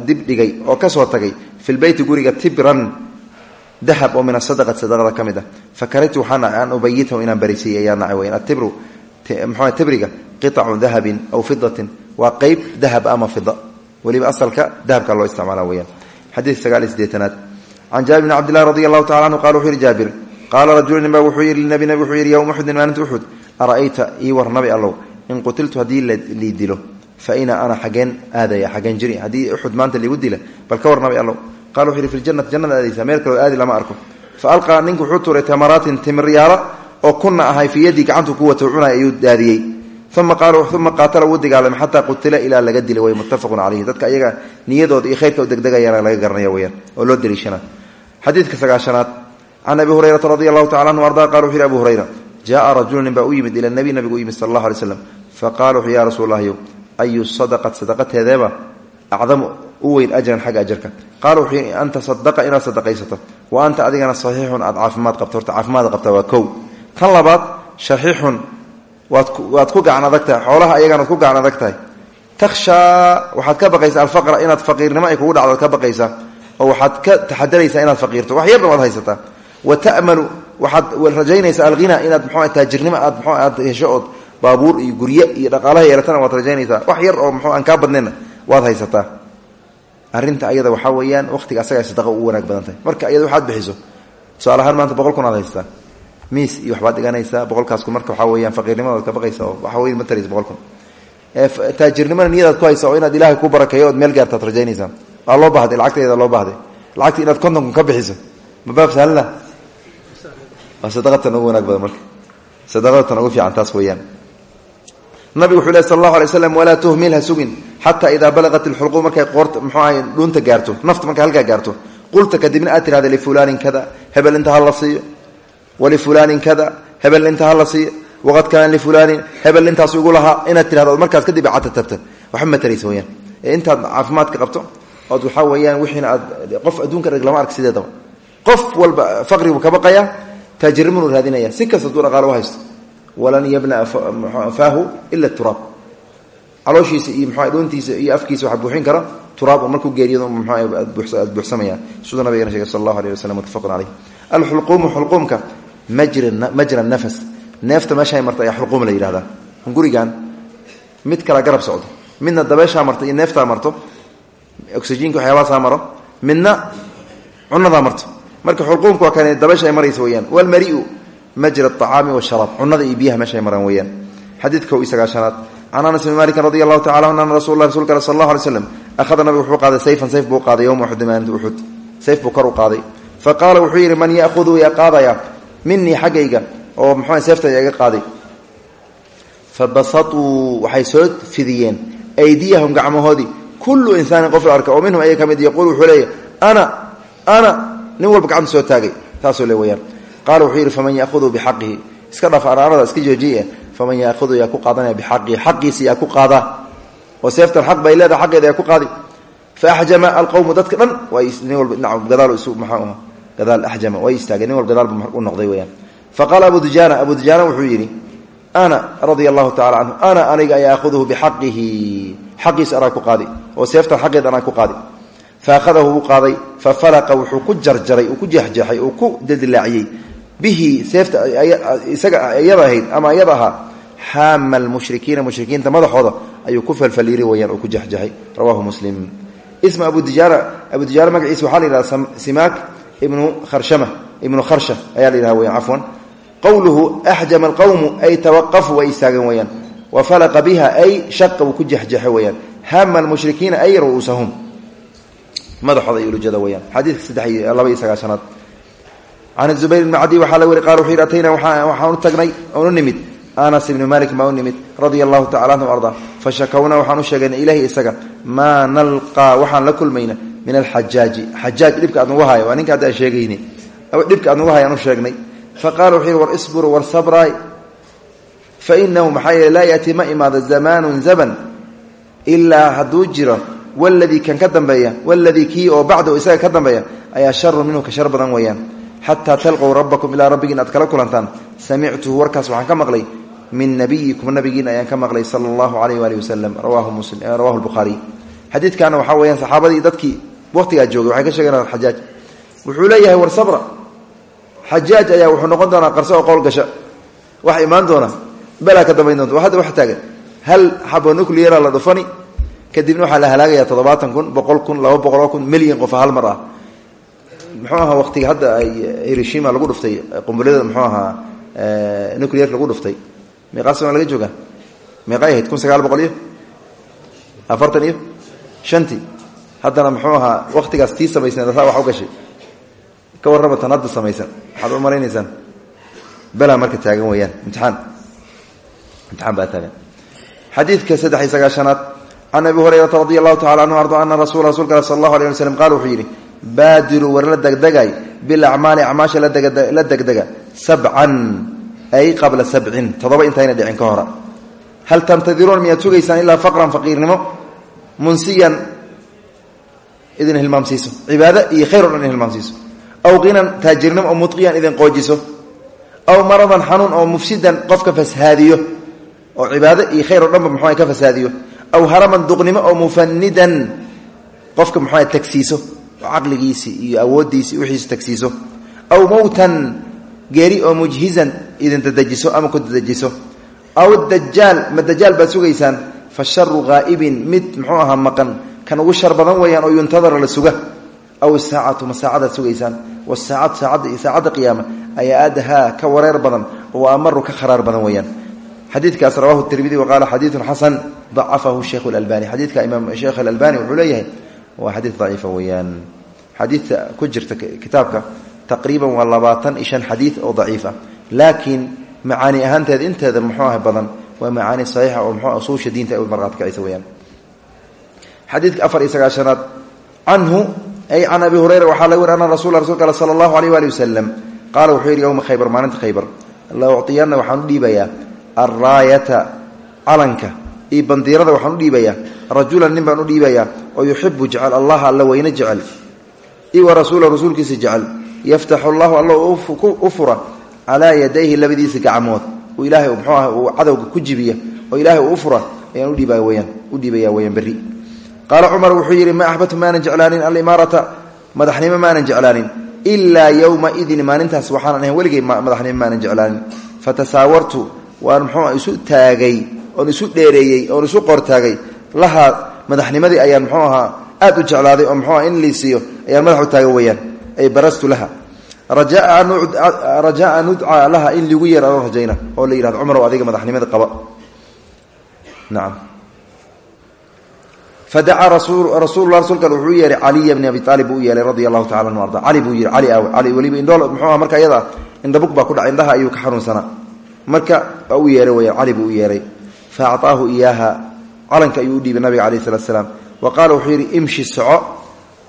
dib dhigay oo ka soo tagay fi lbeyti guriga tibran dahab oo min asadaqati sadaqada ka mid ah fakaraytu waxaa nacay an ubayitahu inaan barisiiy ayaa nacay weyan atibru mxua tibriga qiطacu dahabin aw fidatin waa qeyb dahab ama fida weliba asalka dahabka loo isticmaala weyaan xadiid sagaal iyo sideetanaad can jaabir bn cabdillahi radi allahu tacala anhu qala wuxuu yihi jaabir qaala rajulu ninba wuxuu yihi linabi nabi wuxuu yihi yowma uxudin maalinta uxud ara'ayta ii war nabi allow in qutiltu haddii lii dilo fa ina ana xageen aadaya xageen jiri haddii uxud maanta liigu dila bal ka war nabi allow qala wuxu yihi fi ljanati jannada aadaysa meel kaloo aadi lama arko fa alqaa ninku wuxuu tuuray tamaraatin timiryaala oo kuna ahay fii yadii gacantu ku wata cunay ayuu daadiyey uma qaatala wuu dagaalamay xataa qutila ilaa laga dilay way muttafaqun caleyhi dadka ayaga niyadooda iyo khayrka u degdegayaana laga garanaya weyaan oo loo daliishana xadiidka sagaashanaad can abi hurayrata radi allahu anhu arda qala wuxu abu hurayra jaءa rajulu nin baa u ila nabi nabigu u yimid sal allahu alay slam ya rasuul ayu sadaqat sadaqateedeeba acdamu u weyn ajran xagga ajarka qaala wuxuu yii an tasadaqa inaad sadaqaysato wa anta adigana saxiixun aad caafimaad qabto. Horta caafimaad qabta waa waad ku gacan adag tahay xoolaha ayagana waad ku gacan adag tahay waxaad ka baqaysaa alfaqra inaad faqiirnimo ay kugu dhacdo ad ka baqaysaa. Oo waxaad ka taxadaraysaa inaad faqiirto. Wax yarna waad haysataa wa ta'malu waxaad rajaynaysaa alghina inaad mxua taajirnimo aad mxu aad hesho ood baabuur iyo gurye iyo dhaqaalaha yeelatana waad rajaynaysaa. Wax yar oo mxu aan kaa badnayna waad haysataa arrinta ayada waxaa weeyaan waqtiga asaga sadaqa ugu wanaag badan tahay. Marka ayada waxaad bixiso tusaale ahaan maanta boqol kun aad haysataa miis iyo waxbaad dhiganaysaa boqolkaasku marka waxaa weyaan faqiirnimadood ka baqaysa oo waxa wey ma taraysa boqol kun. Taajirnimana niyadaad ku haysa oo inaad ilaahay ku barakeeyo meel gaartaad rajaynaysaa. Waa loo bahday lacagteeda loo bahday inaad konton ka bixiso. Mabaab sahlna waa sadaqatan wanaag badan marka. Sadaqadatan ugu fiican taas weeyaan. Nabigu wuxuu leh sal allahu alay slam walaa tuhmil ha sugin xataa idaa balaqat ilxulquum markay qoorta gaarto nafta markay halkaa gaarto. Qulta kadibna aad tirahda lifulaanin kada hebel inta ha walifulaanin kada hebel inta ha la siiyo waqad kaana lifulaanin hebel intaas igu lahaa inaad tirahdo markaas kadib catatabta waxba ma taraysa weyaan. Ee intaad caafimaadka qabto ood waxaa weeyaan wixiina aad qof adduunka dheg lama ark sideedaba qof walba faqrigu ka baqaya taajirnimanuu raadinaya. Si kasta aduu dhaqaalo u haysto. Walan yabna faahu ila turaab. Calooshiisa iyo mxua dhuuntiisa iyo afkiisa waxa buuxin kara turaab oo markuu geeriyado mxua aad buuxsamaya. Siduu nabigana sheegay sal allahu majra nafas. Neefta meesha marta ayaa xulquum la yidhahdaa gurigan mid kala garab socdo. Midna dabeeshaa marto iyo neeftaa marto. Oxyjiinka waxyaabahasaa maro. Midna cunadaa marto. Marka xulquumka waa kan dabeesha ay maraysa weyaan walmariu majra acaami washaraab cunada iyo biyaha meesha ay maraan weyaan xadiidka kow iyo sagaashanaad can anas bn malikin radi allahu tacala an ana rasul rasulka al sal allah alay slam ahada nabigu wuxuu qaaday sayfan sayf buu qaaday yowma uxudi maalinta uxud sayf buu kor minii xaggayga oo muxuu seefta iga qaaday. Fa basatuu waxay soo fidiyeen aydiyahum gacmahoodii. Kullu insaanin qof la arka oo minhum ayaga ka mid yaquul wuxuu leeya ana ana. Nin walba gacanta soo taagay taasuu le weyaan qaala wuxuu yidhi faman yaahudu bixaqihi iska dhaaf araarada iska joojiye. Faman yaahudu yaa ku qaadanaya bixaqihi xaqiisa yaa ku qaada. Oo seeftan xaq bay leedahay xaqeeda yaa ku qaadi. Fa alqowmu dadka dhan nin walba gadaal axjama way istaageen. Nin walba gadaal u noqday weyaan fa qaala abu dujaana abu dujaana wuxuu yidhi ana radia allahu tacala ana aniga ay aakhuduhu bixaqihi xaqiisa anaa ku qaadi oo seeftan xaqeed anaa ku qaadi. Fa akhadahu wuu qaaday fa falaqa wuxuu ku jarjaray ku jeexjeexay uu ku dildilaaciyey bihi seefta isaga iyada ahayd ama iyada ahaa xaama almushrikiina mushrikiinta madaxooda ayuu ku falfaliiri weyaan ku jexjaxay rawahu muslim. Isma abu dijaara abu dijaara magaciisa waxaa la yidhahda simaak ibnu ibnu kharsha ayaa la yidhahda weyan cafwan. Qowluhu axjama alqowmu ay tawaqafuu way istaagan weyaan wa falaqa biha ay shaqa wuu ku jexjaxay weyaan hama almushrikiina ay ru'uusahum madaxooda ay ulujada weyaan xadiidka saddex iyo laba iyo sagaashanaad can zubayr ibni cadi waxaa la weri qaal wuxuu yidhi atayna waxaan u tagnay oonu nimid. Anas ibni malik baa u nimid radia allahu tacala anhu arda. U min alxajaaji. Xajaaj dhibka aad nagu haayo waa ninka hadda aan sheegayni dhibka aad nagu hayo aan u sheegnay. Fa qaala wuxuu yidhi war isburu war sabraay fa inahu maxaa yeele laa yaati ma imaado zamaanun zaban ilaa hadduu jiro. Waladii kan ka dambeeya waladii kii oo bacdahu isaga ka dambeeya ayaa sharu minhu ka shar badan weeyaan. Xataa talqow rabbakum ilaa rabbigiin aad kala kulantaan. Samictuhu warkaas waxaan ka maqlay. Min nabiyikum nabigiin ayaan ka maqlay sala allahu alayh waali wasalam rawahu lbukhaariy xadiidkaana waxaa weyaan saxaabadii dadkii waqtigaa joogay. Waxay ka sheegeen xajaaj. Wuxuu leeyahay war sabra. Xajaaj ayaa wuxuu noqon doonaa qarso oo qowl gasha. Waxa imaan doona. Belaa ka dambayn doonta hadda wax taagan. Hal xabo nucleara la dhufani. Kadibna waxaa la halaagaya toddobaatan kun boqol kun laba boqoloo kun milyan qof hal mar ah. Muxuu ahaa waqtiga hadda ay hiroshima lagu dhuftay qumbulyada muxuu ahaa nuclear lagu dhuftay. Meeqaa sana laga joogaa? Meeqay ahayd kun sagaal boqol iyo afartan iyo shantii haddana muxuu ahaa waqtigaas tii samaysneed asaa wax u gashay. Ka warrama tan hadda samaysan. Waxaad u malaynaysaan belaa marka taagan weeyaan. Imtixaan. Imtixaan baa taagan. Xadiidka saddex iyo sagaashanaad can abi hurayrata radi allahu anhu arda ana rasul rasulka sal allahu alay qaal wuxuu yidhi baadiruu war la degdegay bilacmaali acmaasha la degdega sabcan ay qabla sabcin toddoba intayna dhicin ka hora. Hal tantadiruun miyaad sugaysaan ilaa faqran faqiirnimo? Munsiyan idin hilmaamsiiso. Cibaado iyo khayr o hilmaamsiiso. Aw qinan taajirnimo oo mudqiyan idin qoojiso. Aw maradan xanuun oo mufsidan qofka fashaadiyo. Oo cibaado iyo khayr o dhanba muxua ka fashaadiyo. Aw haraman duqnimo oo mufanidan qofka muxua tagsiiso. Caqligiisii iyo awoodiisi wiiis tagsiiso. Aw mowtan geeri oo mujhizan idin dadejiso ama ku dadejiso aw dajaal ma dajaal baad sugaysaan? Fa sharu haa'ibin mid muxuu ahaa maqan kan ugu shar badan weeyaan oo yuntadara la suga. Aw isaacatu ma saacadaad sugaysaan. Wasaacatu saacadda iyo saacadda qiyaama ayaa ka wareer badan oo amaru ka kharaar badan weeyaan. Xadiidkaas rawahu tirmidi wa qaala xadiidun xasan dacafahu sheikhu lalbani xadiidka imaam sheekh alalbani wuxuu leeyahay waa xadiid daciifa weeyaan. Xadiidta ku jirta kitaabka taqriiban waa labaatan iyo shan xadiid oo daciif ah. Laakiin macaani ahaanteeda inteeda muxuu ah badan waa macaani saxiixa oo muxuu usuusha diinta ay marqaad kacaysa weyaan xadiidka afar iyo sagaashanaad canhu ay can abi hurayra waxaa laga weri ana rasula rasulka al sala allahu alayh waali wasalam qaala wuxuu yidhi yowma khaybar maalinta khaybar la uctiyanna waxaan u dhiibayaa alraayata calanka iyo bandiirada waxaan u dhiibayaa rajulan nin baan u dhiibayaa oo yuxibu jecel allaha alla weyne jecel i wa rasuula rasuulkiisa jecel yaftaxu allahu alla u fura calaa yadayhi labadiisa gacmood uu ilaahay muxuu ah uu cadowga ku jibiya oo ilaahay uu u fura ayaan udhiibaya weyaan u weyaan berri qaala cumar wuxuu yidhi ma axbabtu maanan jeclaanin alimaarata? Madaxnimo maanan jeclaanin. Ilaa yowmaidin maalintaas waxaanan ahayn weligay madaxnimo maanan jeclaanin. Fatasaawartu waan muxuu isu taagay oon isu dheereeyey oon isu qortaagay. Lahaa madaxnimadii ayaan muxuu ahaa aad u jeclaaday oo muxuu in liisiiyo ayaan madax u taaga weyaan ay barastu laha. Rajaa nudcaa laha in ligu yeer anoo rajayna oo la yidhahdo. Cumarow adiga madaxnimada qaba. Nacam fadacaa rasuulula rasuulkan wuxuu yeehay caliya bni abi aalib buu u yeelay radia allahu tacala anu arda. Cali buu yihi cali aaw cali weliba indhool muxuu marka iyada indhabug baa ku dhacay indhaha ayuu ka xanuunsanaa marka waa u yeehay weyaan cali buu u yeehay fa acطaahu iyaaha calanka ayuu u dhiibay nabiga calayh salat slaam wa qaala wuxuu yidhi imshi soco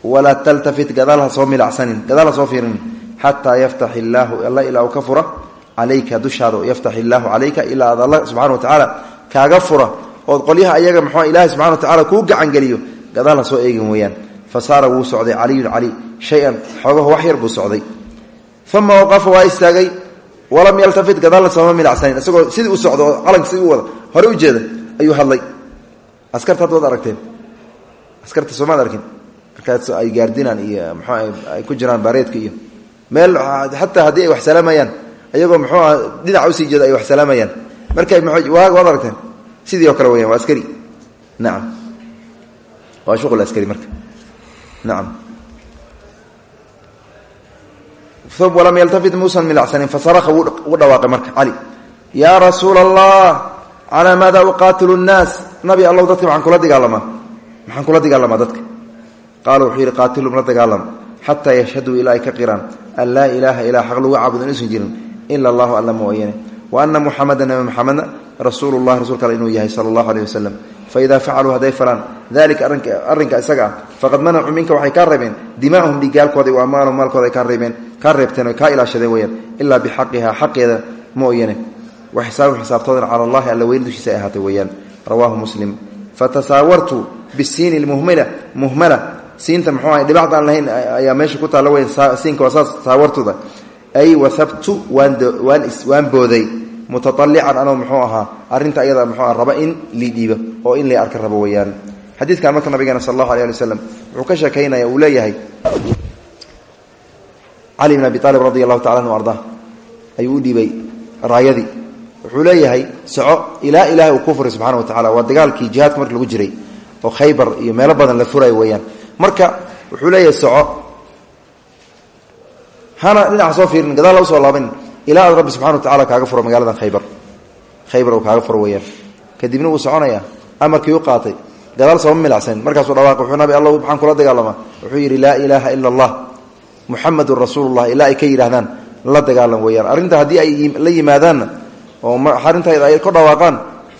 walaa taltafit gadaal ha soo milacsanin gadaal ha soo fiirinin xataa yaftax illaahu alla ilaa uu ka fura calayka dushaada yaftax illaahu calayka ilaa aad alla subxana wa tacaala kaaga fura ood qolyaha ayaga mxuu ilahi subxana wa tacala kuu gacangeliyo. Gadaal ha soo eegin weeyaan. Fa saara wuu socday caliyun cali. Shay-an xoogaho wax yar buu socday. Uma waqafa waa istaagay. Walam yaltafit gadaalna sooma milacsanin. Isagoo sidii u socda oo calanka sidii u wada. Hore u jeeda ayuu hadlay. Askarta hadda waad askarta soomaad arkin markaas ay gaardinaan iyo mxuu ay ku jiraan baareedka iyo meel xataa haddii ay wax salaamayaan ayagoo muxuu aha dhinaca u sii jeeda ay wax salaamayaan markay waad aragteen sidii oo kale weyaan waa askari nacam waa shuqul askari marka. Nacam walam yaltafit muusan milacsanin fasaraka wuu dhawaaqay marka. Cali yaa rasuula allah calaa maada uqaatilu nnaas nabi allow dadka maxaan kula dagaalamaa maxaan kula dagaalamaa dadka? Qaala wuxuu yidhi qaatilum la dagaalama xataa yashhaduu ilaa ka qiraan an laa ilaaha ilaa xaq lagu caabudo inuusan jirin ila allahu alla mooyane wa ana rasuulu llahi rasuulka alle inuu yahay sala allahu aleyh wasalam faidaa facaluu hadday falaan dalika arrinka isaga ah faqad manacuu minka waxay kaa reebeen. Dimaahum dhigaalkooda wa amwaalahum maalkooda ay kaa reebeen. Kaa reebteen oy kaa ilaashadeen weyaan ilaa bixaqiha xaqeeda mooyane wa xisaabum xisaabtoodana cala allahi alla weyni dushiisa ay ahaatay weeyaan. Rawaahu muslim. Fatasaawartu bisiini lmuhmila muhmala siinta muxuu ahay dhibacda aan lahayn ayaa meesha ku taalla weyan siinka waa saas saawartuda ay wahabtu waan booday mutaalican anoo muxuu ahaa arinta ayada mxuu raba in lii dhiibo oo in lii arka rabo weyaan xadiidkan marka nabigeena sal allahu alay wasalam wuxuu ka sheekaynaya uu leeyahay cali abi aalib radi allahu anu arda ayuu u dhiibay wuxuu leeyahay soco ilaa ilahay uu ku furay subxana wa tacala waa dagaalkii jihaadka marka lagu jiray oo khaybar iyo meelo badan la furayo weeyaan. Marka wuxuu leeyahay soco hana dhinaca soo gadaal la u soo ilaa aad rabbi subxana wa tacala kaaga furo magaaladan khaybar. Khaybar uu kaaga furo weyaan kadibna wuu soconaya amarkii u qaatay. Gadaal sooma milacsan. Markaasuu dhawaaq wuxuu nabi alla maxaan kula dagaalamaa wuxuu yidhi laa ilaaha ila allah muxamadun rasuulullah ilaa ay ka yidhaahdaan la dagaalam weyaan arrinta haddii ay la yimaadaanna oo arintayda ay ka dhawaaqaan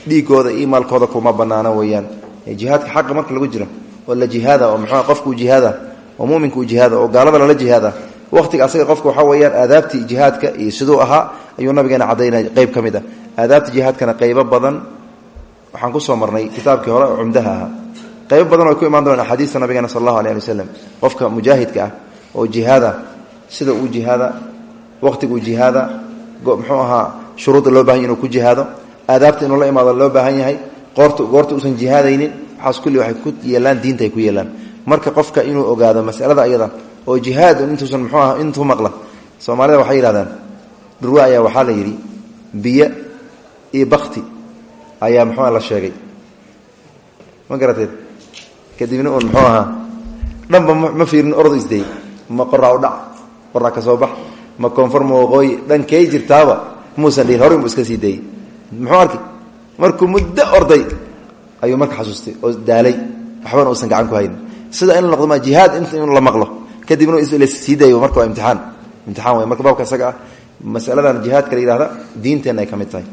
dhiigooda iyo kuma banaana weyaan jihaadka xaqa marka lagu jiro oo la jihaada oo mxuu qofkuu jihaada oo muminka jihaada oo gaalada lala jihaada waqtiga asaga qofka waxaa weyaan aadaabtii jihaadka iyo siduu ahaa ayuu nabigeena cadaynaya qeyb ka mid ah. Aadaabta jihaadkana badan waxaan ku soo marnay kitaabkii hore oo cumdaha badan oo ku imaan doonaan axaadiista nabigeena sal allahu alay ali qofka mujaahidka ah oo jihaada sida uu jihaada waqtiguu jihaada muxuu ahaa shuruudda loo baahan inuu ku jihaado aadaabta inuu la imaado loo baahan yahay qoorta goorta uusan jihaadaynin waxaas kulli waxay ku yeelaan diinta ay ku yeelaan. Marka qofka inuu ogaado masalada ayada oo jihaad intuusan muxuu aha intuu maqla. Soomaalida waxay yidhahdaan dhurwa ayaa waxaa la yidhi biyo iyo bakti ayaa muxuuha la sheegay. Ma kadibna uun muxuu ahaa dhanba ma fiirin orod isday ma qoraa u dhac qoraa ka soo bax ma koonfur ma waqooyi dhankey jirtaaba muusan dhihin hore mu iska sii dayey. Muxuu arkay markuu muddo orday ayuu marka xasuustay oo daalay waxbana uusan gacan ku haynin. Sida in noqdo ma jihaad in la maqlo kadibna sii dayo marka waa imtiaan imtiaan wey marka baabka isaga ah. Masaladan jihaadka la yihahda diinteenna ay ka tahay.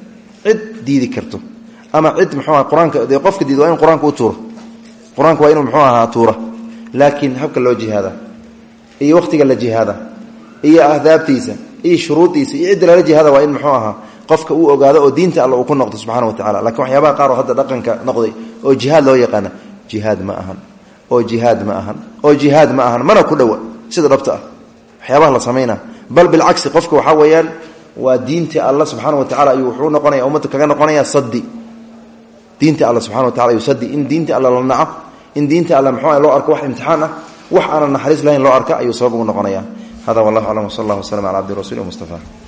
Cid diidi karto. Ama cid muxuu aha qur'aanka qofka diid in qur'aanka u tuuro. Qur'aanka waa inuu muxuu ahaa tuura. Laakiin habka loo jihaada iyo waqtiga la jihaada iyo ahdaabtiisa iyo shuruudiisa iyo cidda lala jihaada waa in muxuu ahaa qofka uu ogaado oo diinta alla uu ku noqdo subxana wa tacala lakiin waxyaabaha qaar oo hadda dhaqanka noqday oo jihaad loo yaqaana jihaad ma ahan oo jihaad ma ahan oo jihaad ma ahan mana ku dhowa sida dhabta ah. Waxyaabaha la samayna bal bilcagsi qofka waxaa weeyaan waa diinta alla subxaana wa tacala ayuu wuxuu noqonaya ummadda kaga noqonaya sadi diinta alla subxana wa tacala ayuu sadi in diinta alla la naco in diinta alla muxuu loo arko wax imtixaan ah wax aanan naxariis lahayn loo arka ayuu sabab ugu noqonaya hada wallahu aclam wsal allah waslama cala cabdi rasuuli mustafa